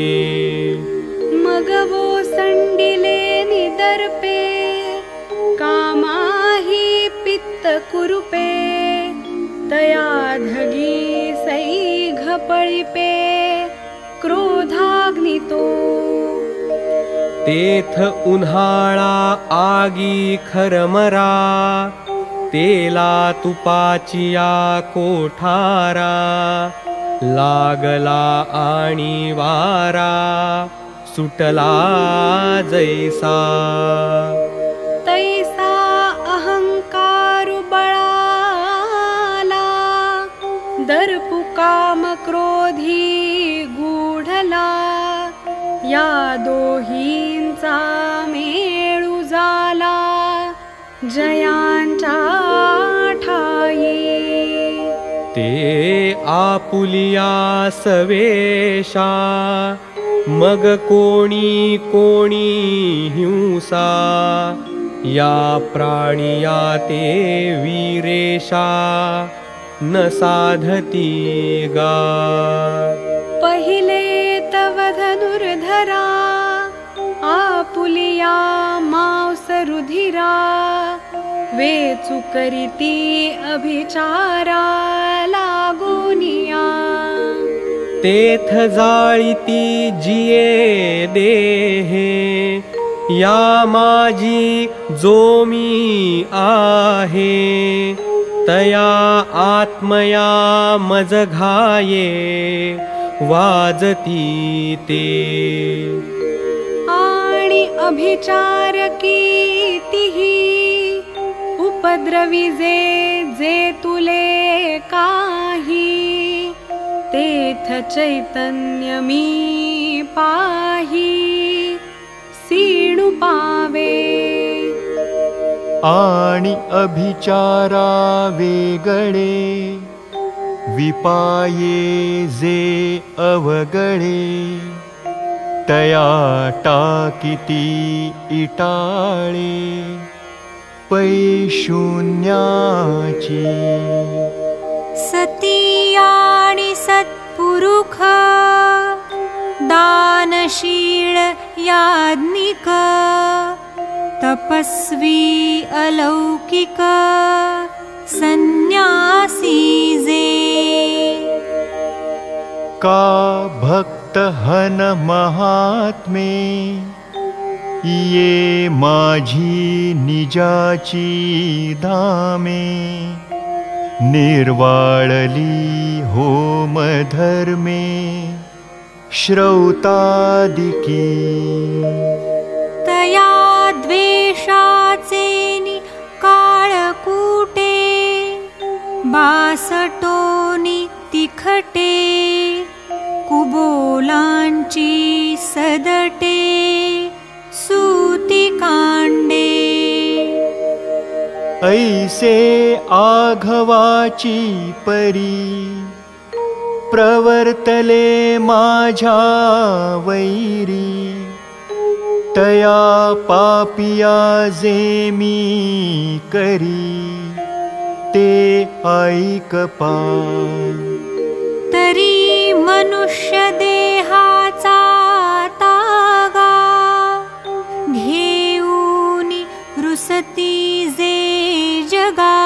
तया धगी सैघ पळिपे क्रोधाग्नितो। तेथ उन्हाळा आगी खरमरा तेला तुपाचिया कोठारा लागला आणि वारा सुटला जैसा या दोहींचा मेळू झाला जयांच्या ठाई। ते आपुलिया सवेशा मग कोणी कोणी हिंसा। या प्राणिया ते वीरेशा न साधती गा मांस रुधिरा वेचु करीती अभिचारा लागोनिया तेथ जाळीती जिये देहे या माझी जो मी आहे। तया आत्मया मज घाये वाजती ते अभिचार कीतिही उपद्रवी जे जे तुले काही तेथ चैतन्य मी पाही सीणु पावे। आणि अभिचारा वेगळे विपाये जे अवगळे तया टाकिती इटाळे पैशून्याची. सती आणि सत्पुरुख दानशील याज्ञिक तपस्वी अलौकिक संन्यासी जे. का हन महात्मे ये माझी निजाची धामे निर्वाळली होम धर्मे श्रौतादिकी। तया द्वेषाचे नि काळकूटे बासटोनि तिखटे कुबोलांची सदटे सूती कांडे। ऐसे आघवाची परी प्रवर्तले माझ्या वैरी। तया पापिया जे मी करी ते ऐक पा। तरी तागा घेऊनी रुसती जे जगा।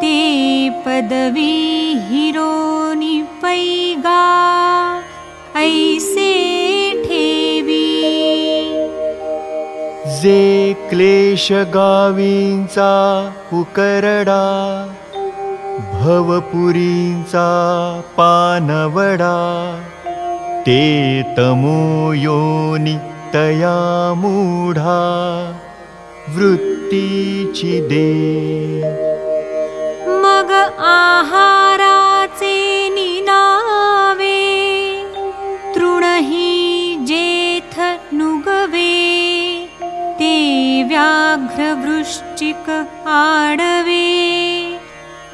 ते पदवी हिरोनी पैगा। ऐसे ठेवी। जे क्लेश गावींचा उकरडा भवपुरींचा पानवडा ते तमो योनि तया मूढा वृत्तीची दे। मग आहाराचे निनावे तृणही जेथ नुगवे ते व्याघ्र वृश्चिक आडवे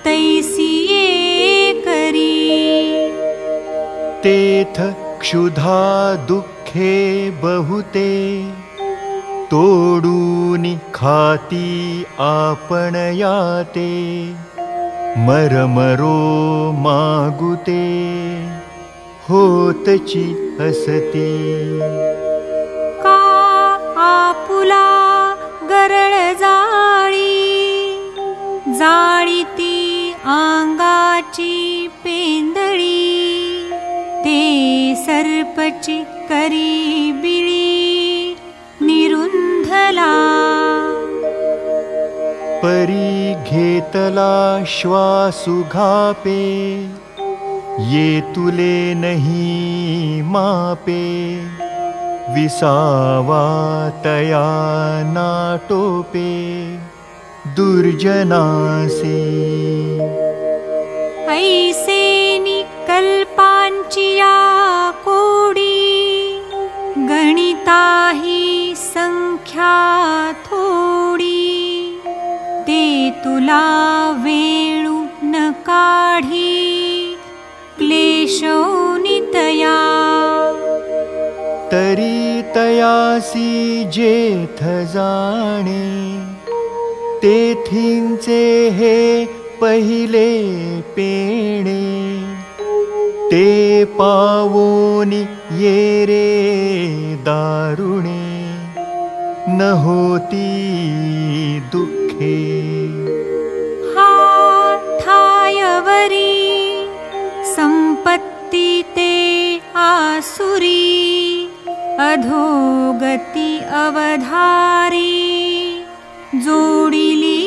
तैसिये तेथ क्षुधा दुःखे बहुते। तोडूनि खाती आपण याते मरमरो मागुते। होतची असती का आपुला गरळ जाळी? जाळीती आंगाची सर्पची करी बिळी निरुंधला परी घेतला श्वासु घापे ये तुले नहीं मापे। विसावा तया नाटोपे दुर्जनासी। ऐसे संख्या थोडी। ते तुला वेळू न काढी। क्लेशोनितया तरी तयासी जेथ जाणे। तेथिंचे हे पहिले पेणे ते पावोनी ये रे दारुणे न होती दुःखे। हे संपत्ती ते आसुरी अधोगती अवधारी जोडिली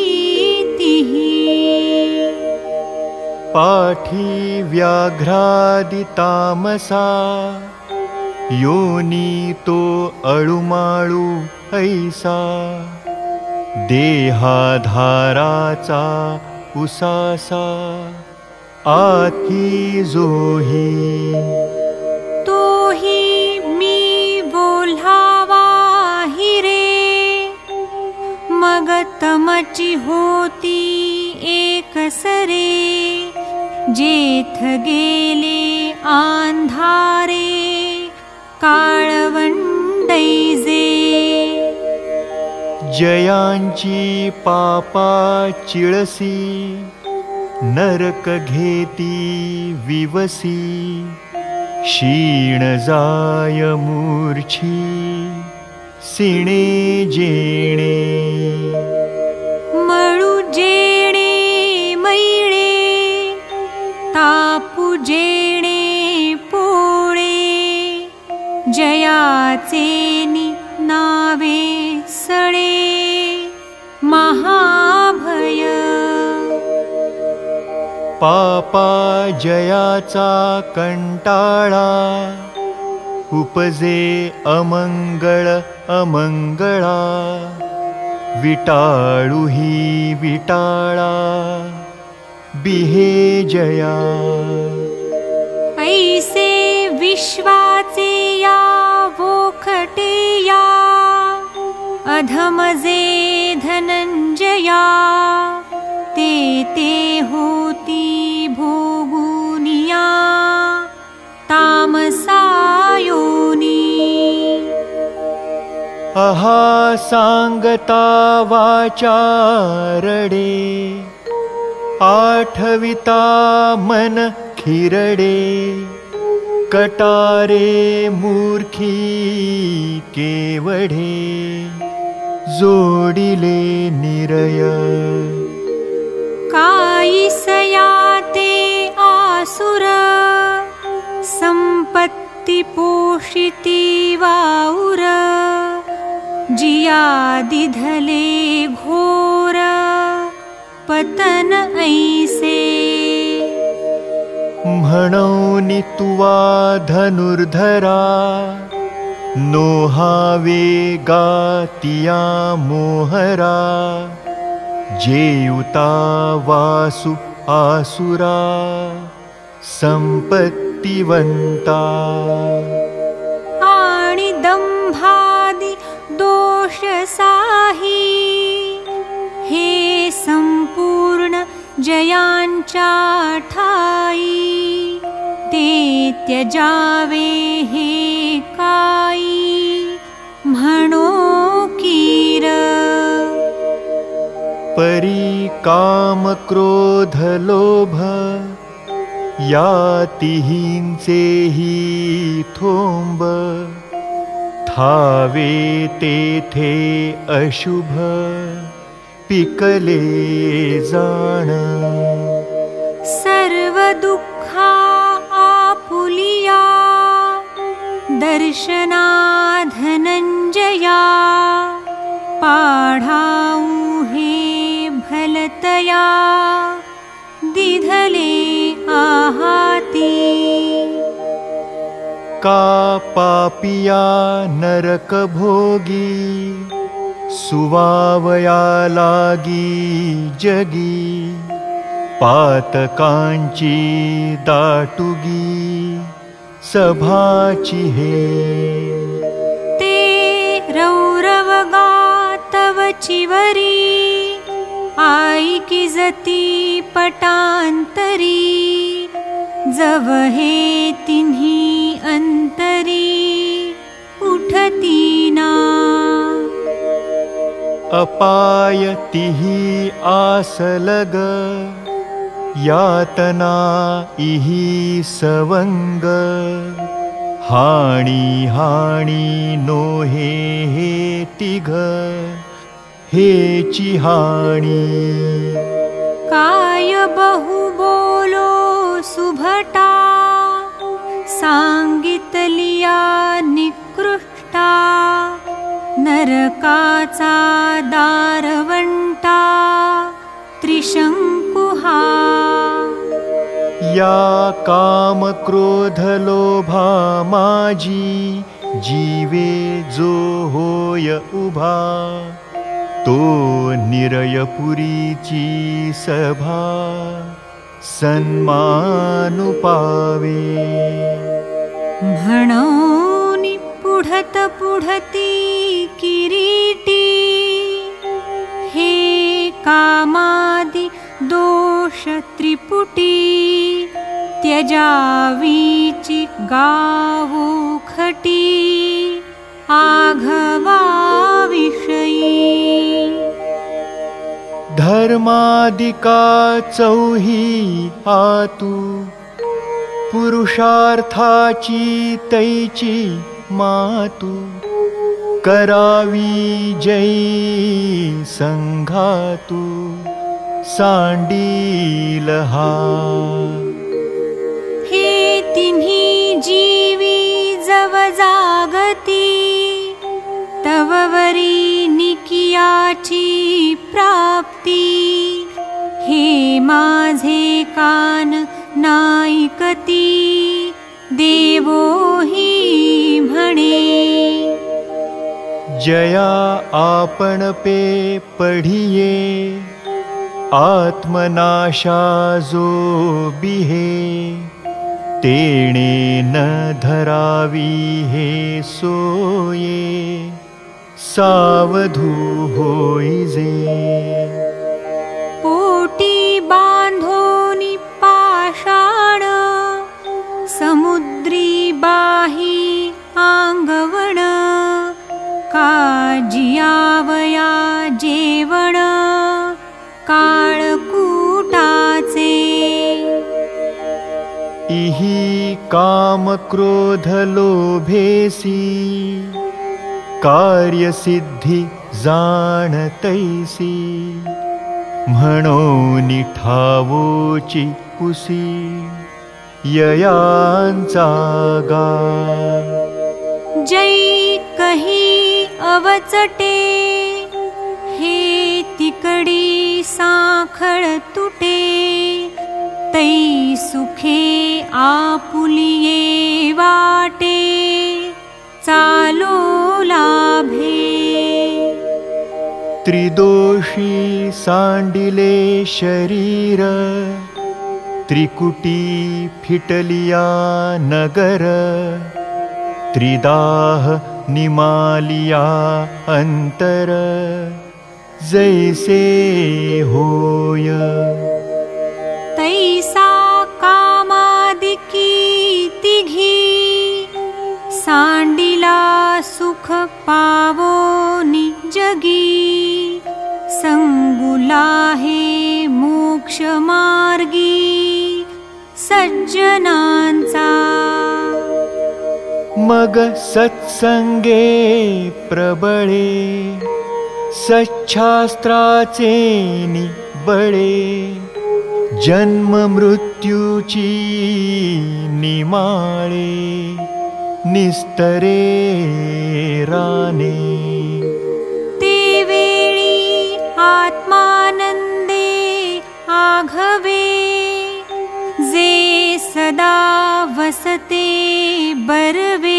पाठी व्याघ्रादितामसा। योनी तो अळुमाळू ऐसा। देहाधाराचा उसासा। आती जोही। तोही मी बोलावा हिरे मग तमची होती एकसरे जेथ गेले आंधारे काळवंडैजे जयांची पापा चिळसी नरक घेती विवसी क्षीण जाय मूर्छी सिणे जेणे जयाचे नि नावे सळे महाभय। पापा जयाचा कंटाळा उपजे अमंगळ अमंगळा विटाळू ही विटाळा बिहे जया। ऐसे विश्वाचे अधमजे धनंजया ते ते होती भोगुनिया। तामसायोनी अहा सांगता वाचारडे आठविता मन खिरडे। कटारे मूर्खी केवढे जोडिले निरय। कायिसया ते आसुर संपत्ति पोषिति वाउर जिया दिधले घोर पतन ऐसे। म्हणौनि तुवा धनुर्धरा नोहावे गातिया मोहरा जेयुता वासु आसुरा संपत्तिवन्ता आणि दंभादि दोष साही हे ठाई ते त्यजावे हे काई म्हणो कीर। परी काम क्रोध लोभ थावे तेथे अशुभ पिकले जाण। सर्व दर्शना धनंजया पाढाऊ हे भलतया दिधले आहाती। का पापिया नरक भोगी सुवावया लागी जगी पातकांची दाटुगी सभाची हे। ते रौरवगा तव चिवरी आई की जती पटांतरी जव हे तिन्ही अंतरी उठती ना अपाय तिही आसलग यातना इही सवंग हाणी हाणी नो हे हे तिघ। हे चिहाणी। काय बहु बोलो सुभटा। सांगितलिया निकृष्टा। नरकाचा दारवंटा। त्रिशंकुहा या कामक्रोधलोभा माजी जीवे जो होय उभा तो निरयपुरीची सभा सन्मानुपावे। म्हणोनि पुढत पुढती किरीटी हे दोष त्रिपुटी त्यजावीचि गावो खटी आघवा विषयी धर्मादिका चौही आतु पुरुषार्थाची तैची मातु करावी जै संघातु सांडीलहा हे तिन्ही जीवी जव जागती तव वरी निकियाची प्राप्ती. हे माझे कान नाईकती देवो हि म्हणे. जया आपण पे पढिये आत्मनाशा जो बिहे तेणे न धरावी हे सोये सावधू होईजे पोटी बांधोनी पाषाण समुद्री बाही आंगवण काजियावया जेवण कामक्रोधलोभेसी कार्यसिद्धि जाणतैसी म्हणून ठावोची कुसी ययांचा गा जै कही अवचटे हे तिकडी साखळ तुटे सुखे आपुलिये वाटे चालो लाभे। त्रिदोषी सांडिले शरीर त्रिकुटी फिटलिया नगर त्रिदाह निमालिया अंतर। जैसे होय तिघी सांडिला सुख पावो निजगी। संगुला हे मोक्ष मार्गी सज्जनांचा। मग सत्संगे प्रबळे सच्छास्त्राचे निबळे जन्म मृत्यूची निस्तरे राने ते वेळी आत्मानंदे आघवे जे सदा वसते बरवे।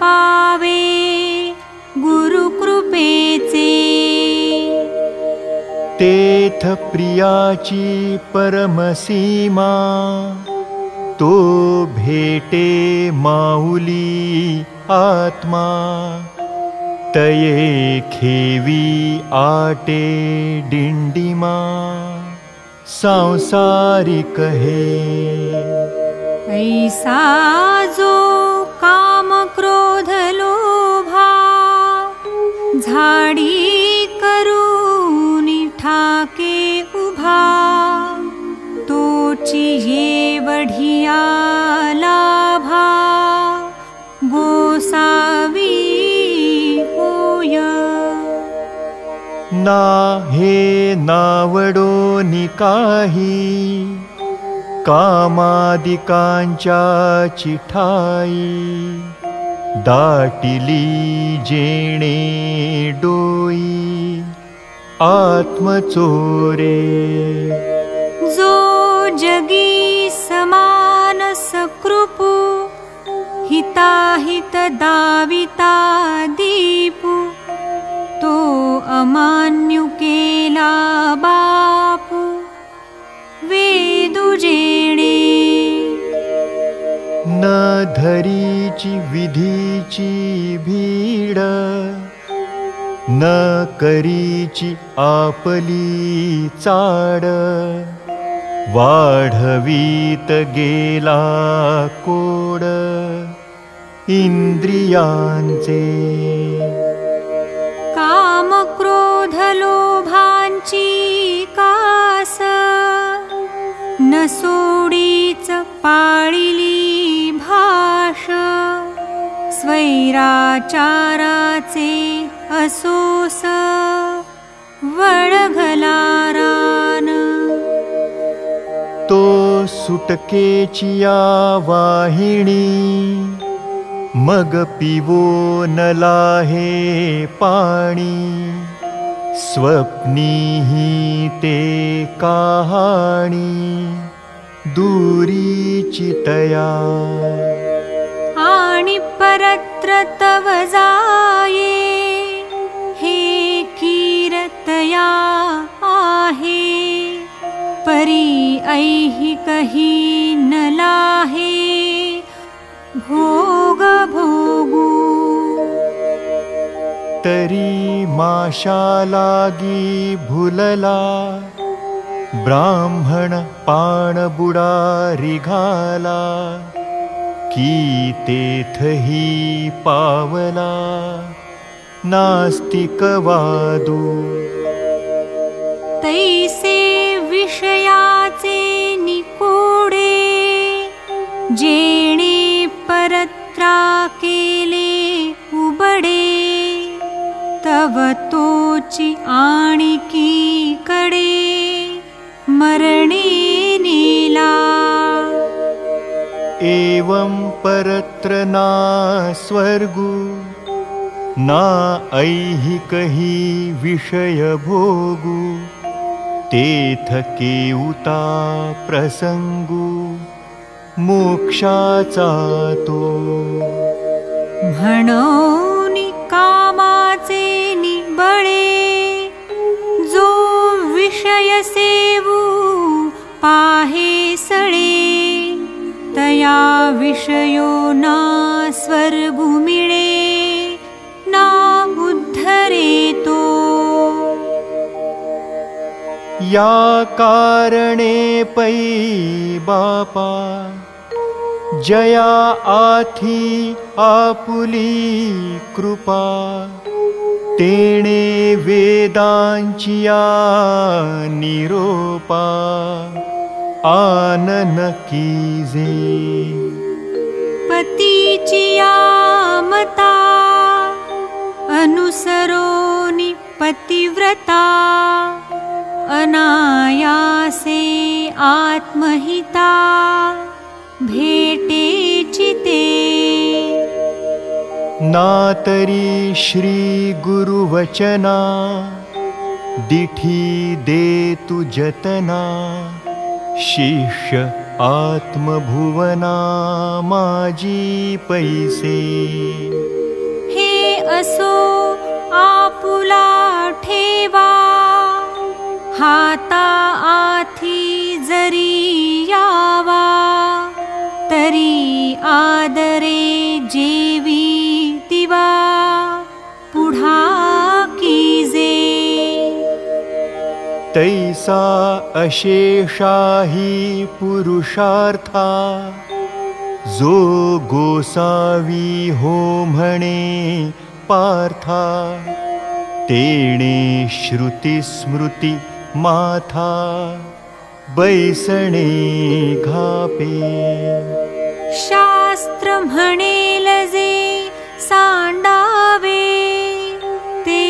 पावे गुरुकृपेचे तेथ प्रियाची परमसीमा तो भेटे माऊली आत्मा तये खेवी आटे डिंडिमा सांसारिक हे ऐसा जो काम क्रोध लोभा झाडी बढियालाभा गोसावी होय। ना हे नावडो निकाही कामादिकांच्या चिठाई। दाटिली जेणे डोई आत्मचोरे। जो जगी समान सकृपु हिताहित दाविता दीपु तो अमान्यु केला बापू वेदुजेणे। न धरीची विधीची भीड न करीची आपली चाड वाढवीत गेला कोड इंद्रियांचे काम क्रोध लोभांची कास न सोडीच पाळिली भाष स्वैराचाराचे असोस वळघलारान तो सुटकेची या वाहिणी मग पिवो न लाहे पाणी स्वप्नीही ते कहाणी दूरीची तया। आणि परत्र तव जाये हे कीरतया परी ऐहिकही न लाहे। भोग भोगू तरी माशा लागी भुलला। ब्राह्मण पाण बुडारी घाला। की तेथही पावला। नास्तिक वादू। तैसे विषयाचे निकोडे जेणे परत्रा केले उबडे तव तोची आणिकी कडे मरणे नेला। एवं परत्र ना स्वर्गु ना ऐहिकही विषय भोगु तेथ केउता प्रसंगु मोक्षाचा तो म्हणोनि कामाचे निबळे जो विषय सेवू पाहे सळे तया विषयो ना स्वर्गु या कारणे पै बापा। जया आथी आपुली कृपा। तेणे वेदांचिया निरोपा। आनन कीजे। पतीचिया मता। अनुसरोनि पतिव्रता अनायासे आत्महिता भेटे चिते। नातरी श्री गुरुवचना दिठी दे तु जतना शिष्य आत्मभुवना माजी पैसे। हे असो आपुला ठेवा हाता आथी जरी यावा तरी आदरे जेवी कीजे। तैसा अशेषाही पुरुषार्था। जो गोसावी हो म्हणे पार्था तेणे श्रुतिस्मृती माथा बैसने घापे। शास्त्र म्हणे लजे सांडावे। ते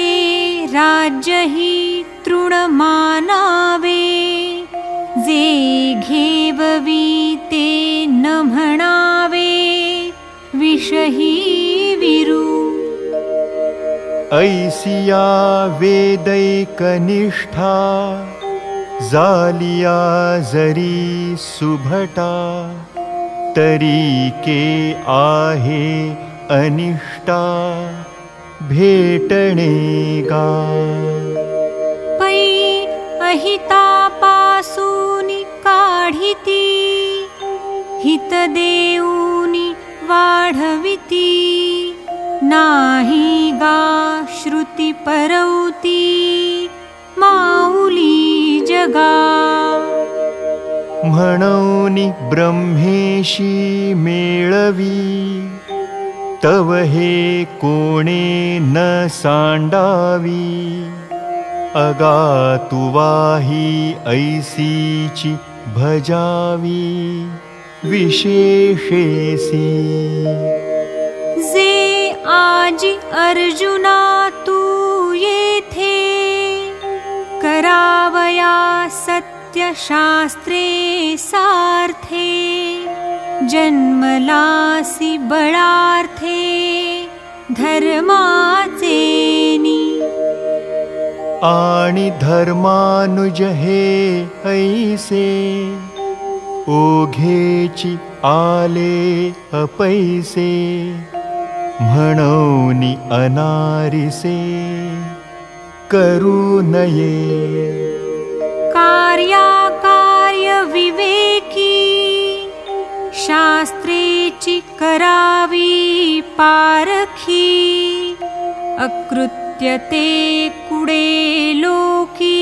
राज्यहि तृणमानावे। जे घेववी ते न म्हणावे। विषही ऐसिया वेदैकनिष्ठा जालिया जरी सुभटा तरीके आहे अनिष्टा भेटणे गा। पै अहिता पासूनि काढिती हित देऊनी वाढविती नाही श्रुती परवती माऊली जगा। म्हणौनि ब्रह्मेशी मेळवी तव हे कोणे न सांडावी। अगातुवाही ऐसीची भजावी विशेषेसी आजी अर्जुना तू येथे। करावया सत्यशास्त्रे सार्थे। जन्मलासी बळार्थे धर्माचेनी। आणि धर्मानुज हे ऐसे। ओघेची आले अपैसे म्हणौनी अनारिसे करू नये कार्याकार्य विवेकी शास्त्रेची करावी पारखी अकृत्य ते कुडे लोकी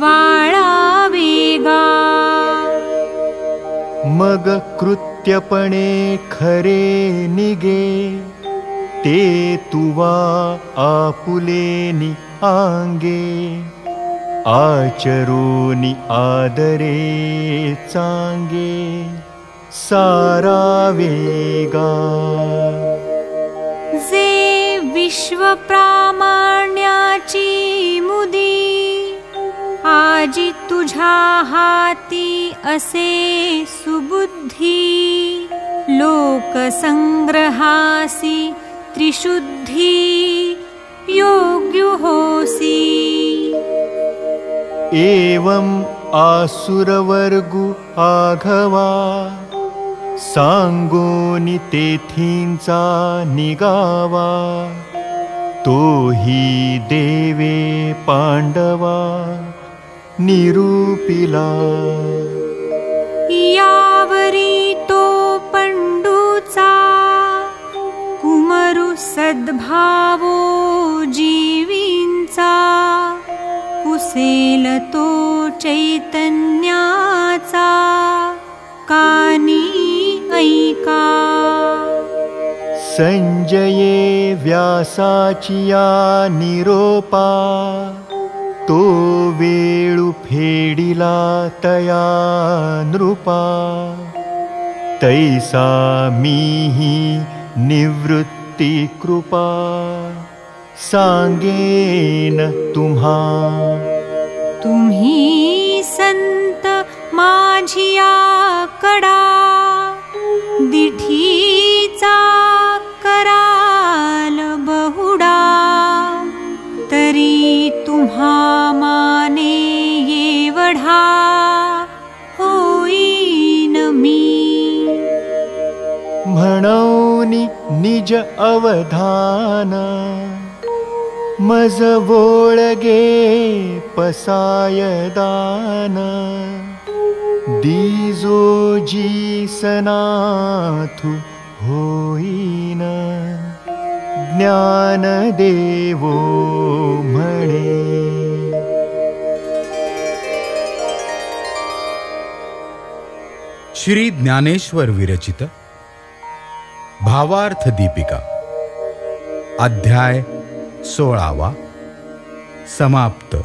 वाळावेगा मग कृत्यपणे खरे निगे ते तुवा आपुलेनि आंगे आचरोनि आदरे चांगे सारावेगा जे विश्वप्रामाण्याची मुदी आजी तुझ्या हाती असे सुबुद्धी। लोकसंग्रहासी त्रिशुद्धी। योग्य होसी एवं आसुरवर्गु आघवा। सांगोनि तेथींचा निगावा। तोही देवे पांडवा निरूपिला। यावरी तो पंडूचा कुमरु सद्भावो जीवींचा कुसेल तो चैतन्याचा कानी ऐका। संजये व्यासाचिया निरोपा तो वेळु फेडिला तया नृपा तैसा मीही निवृत्ती कृपा तुम्ही संत माझिया कडा दिठीचा कराल बहुडा तरी तुम्हा म्हणौनि निज अवधान। मज वोळगे पसायदान दीजोजी सनाथु होईन। ज्ञानदेवो म्हणे श्री ज्ञानेश्वर विरचित भावार्थ दीपिका। अध्याय सोळावा. समाप्त.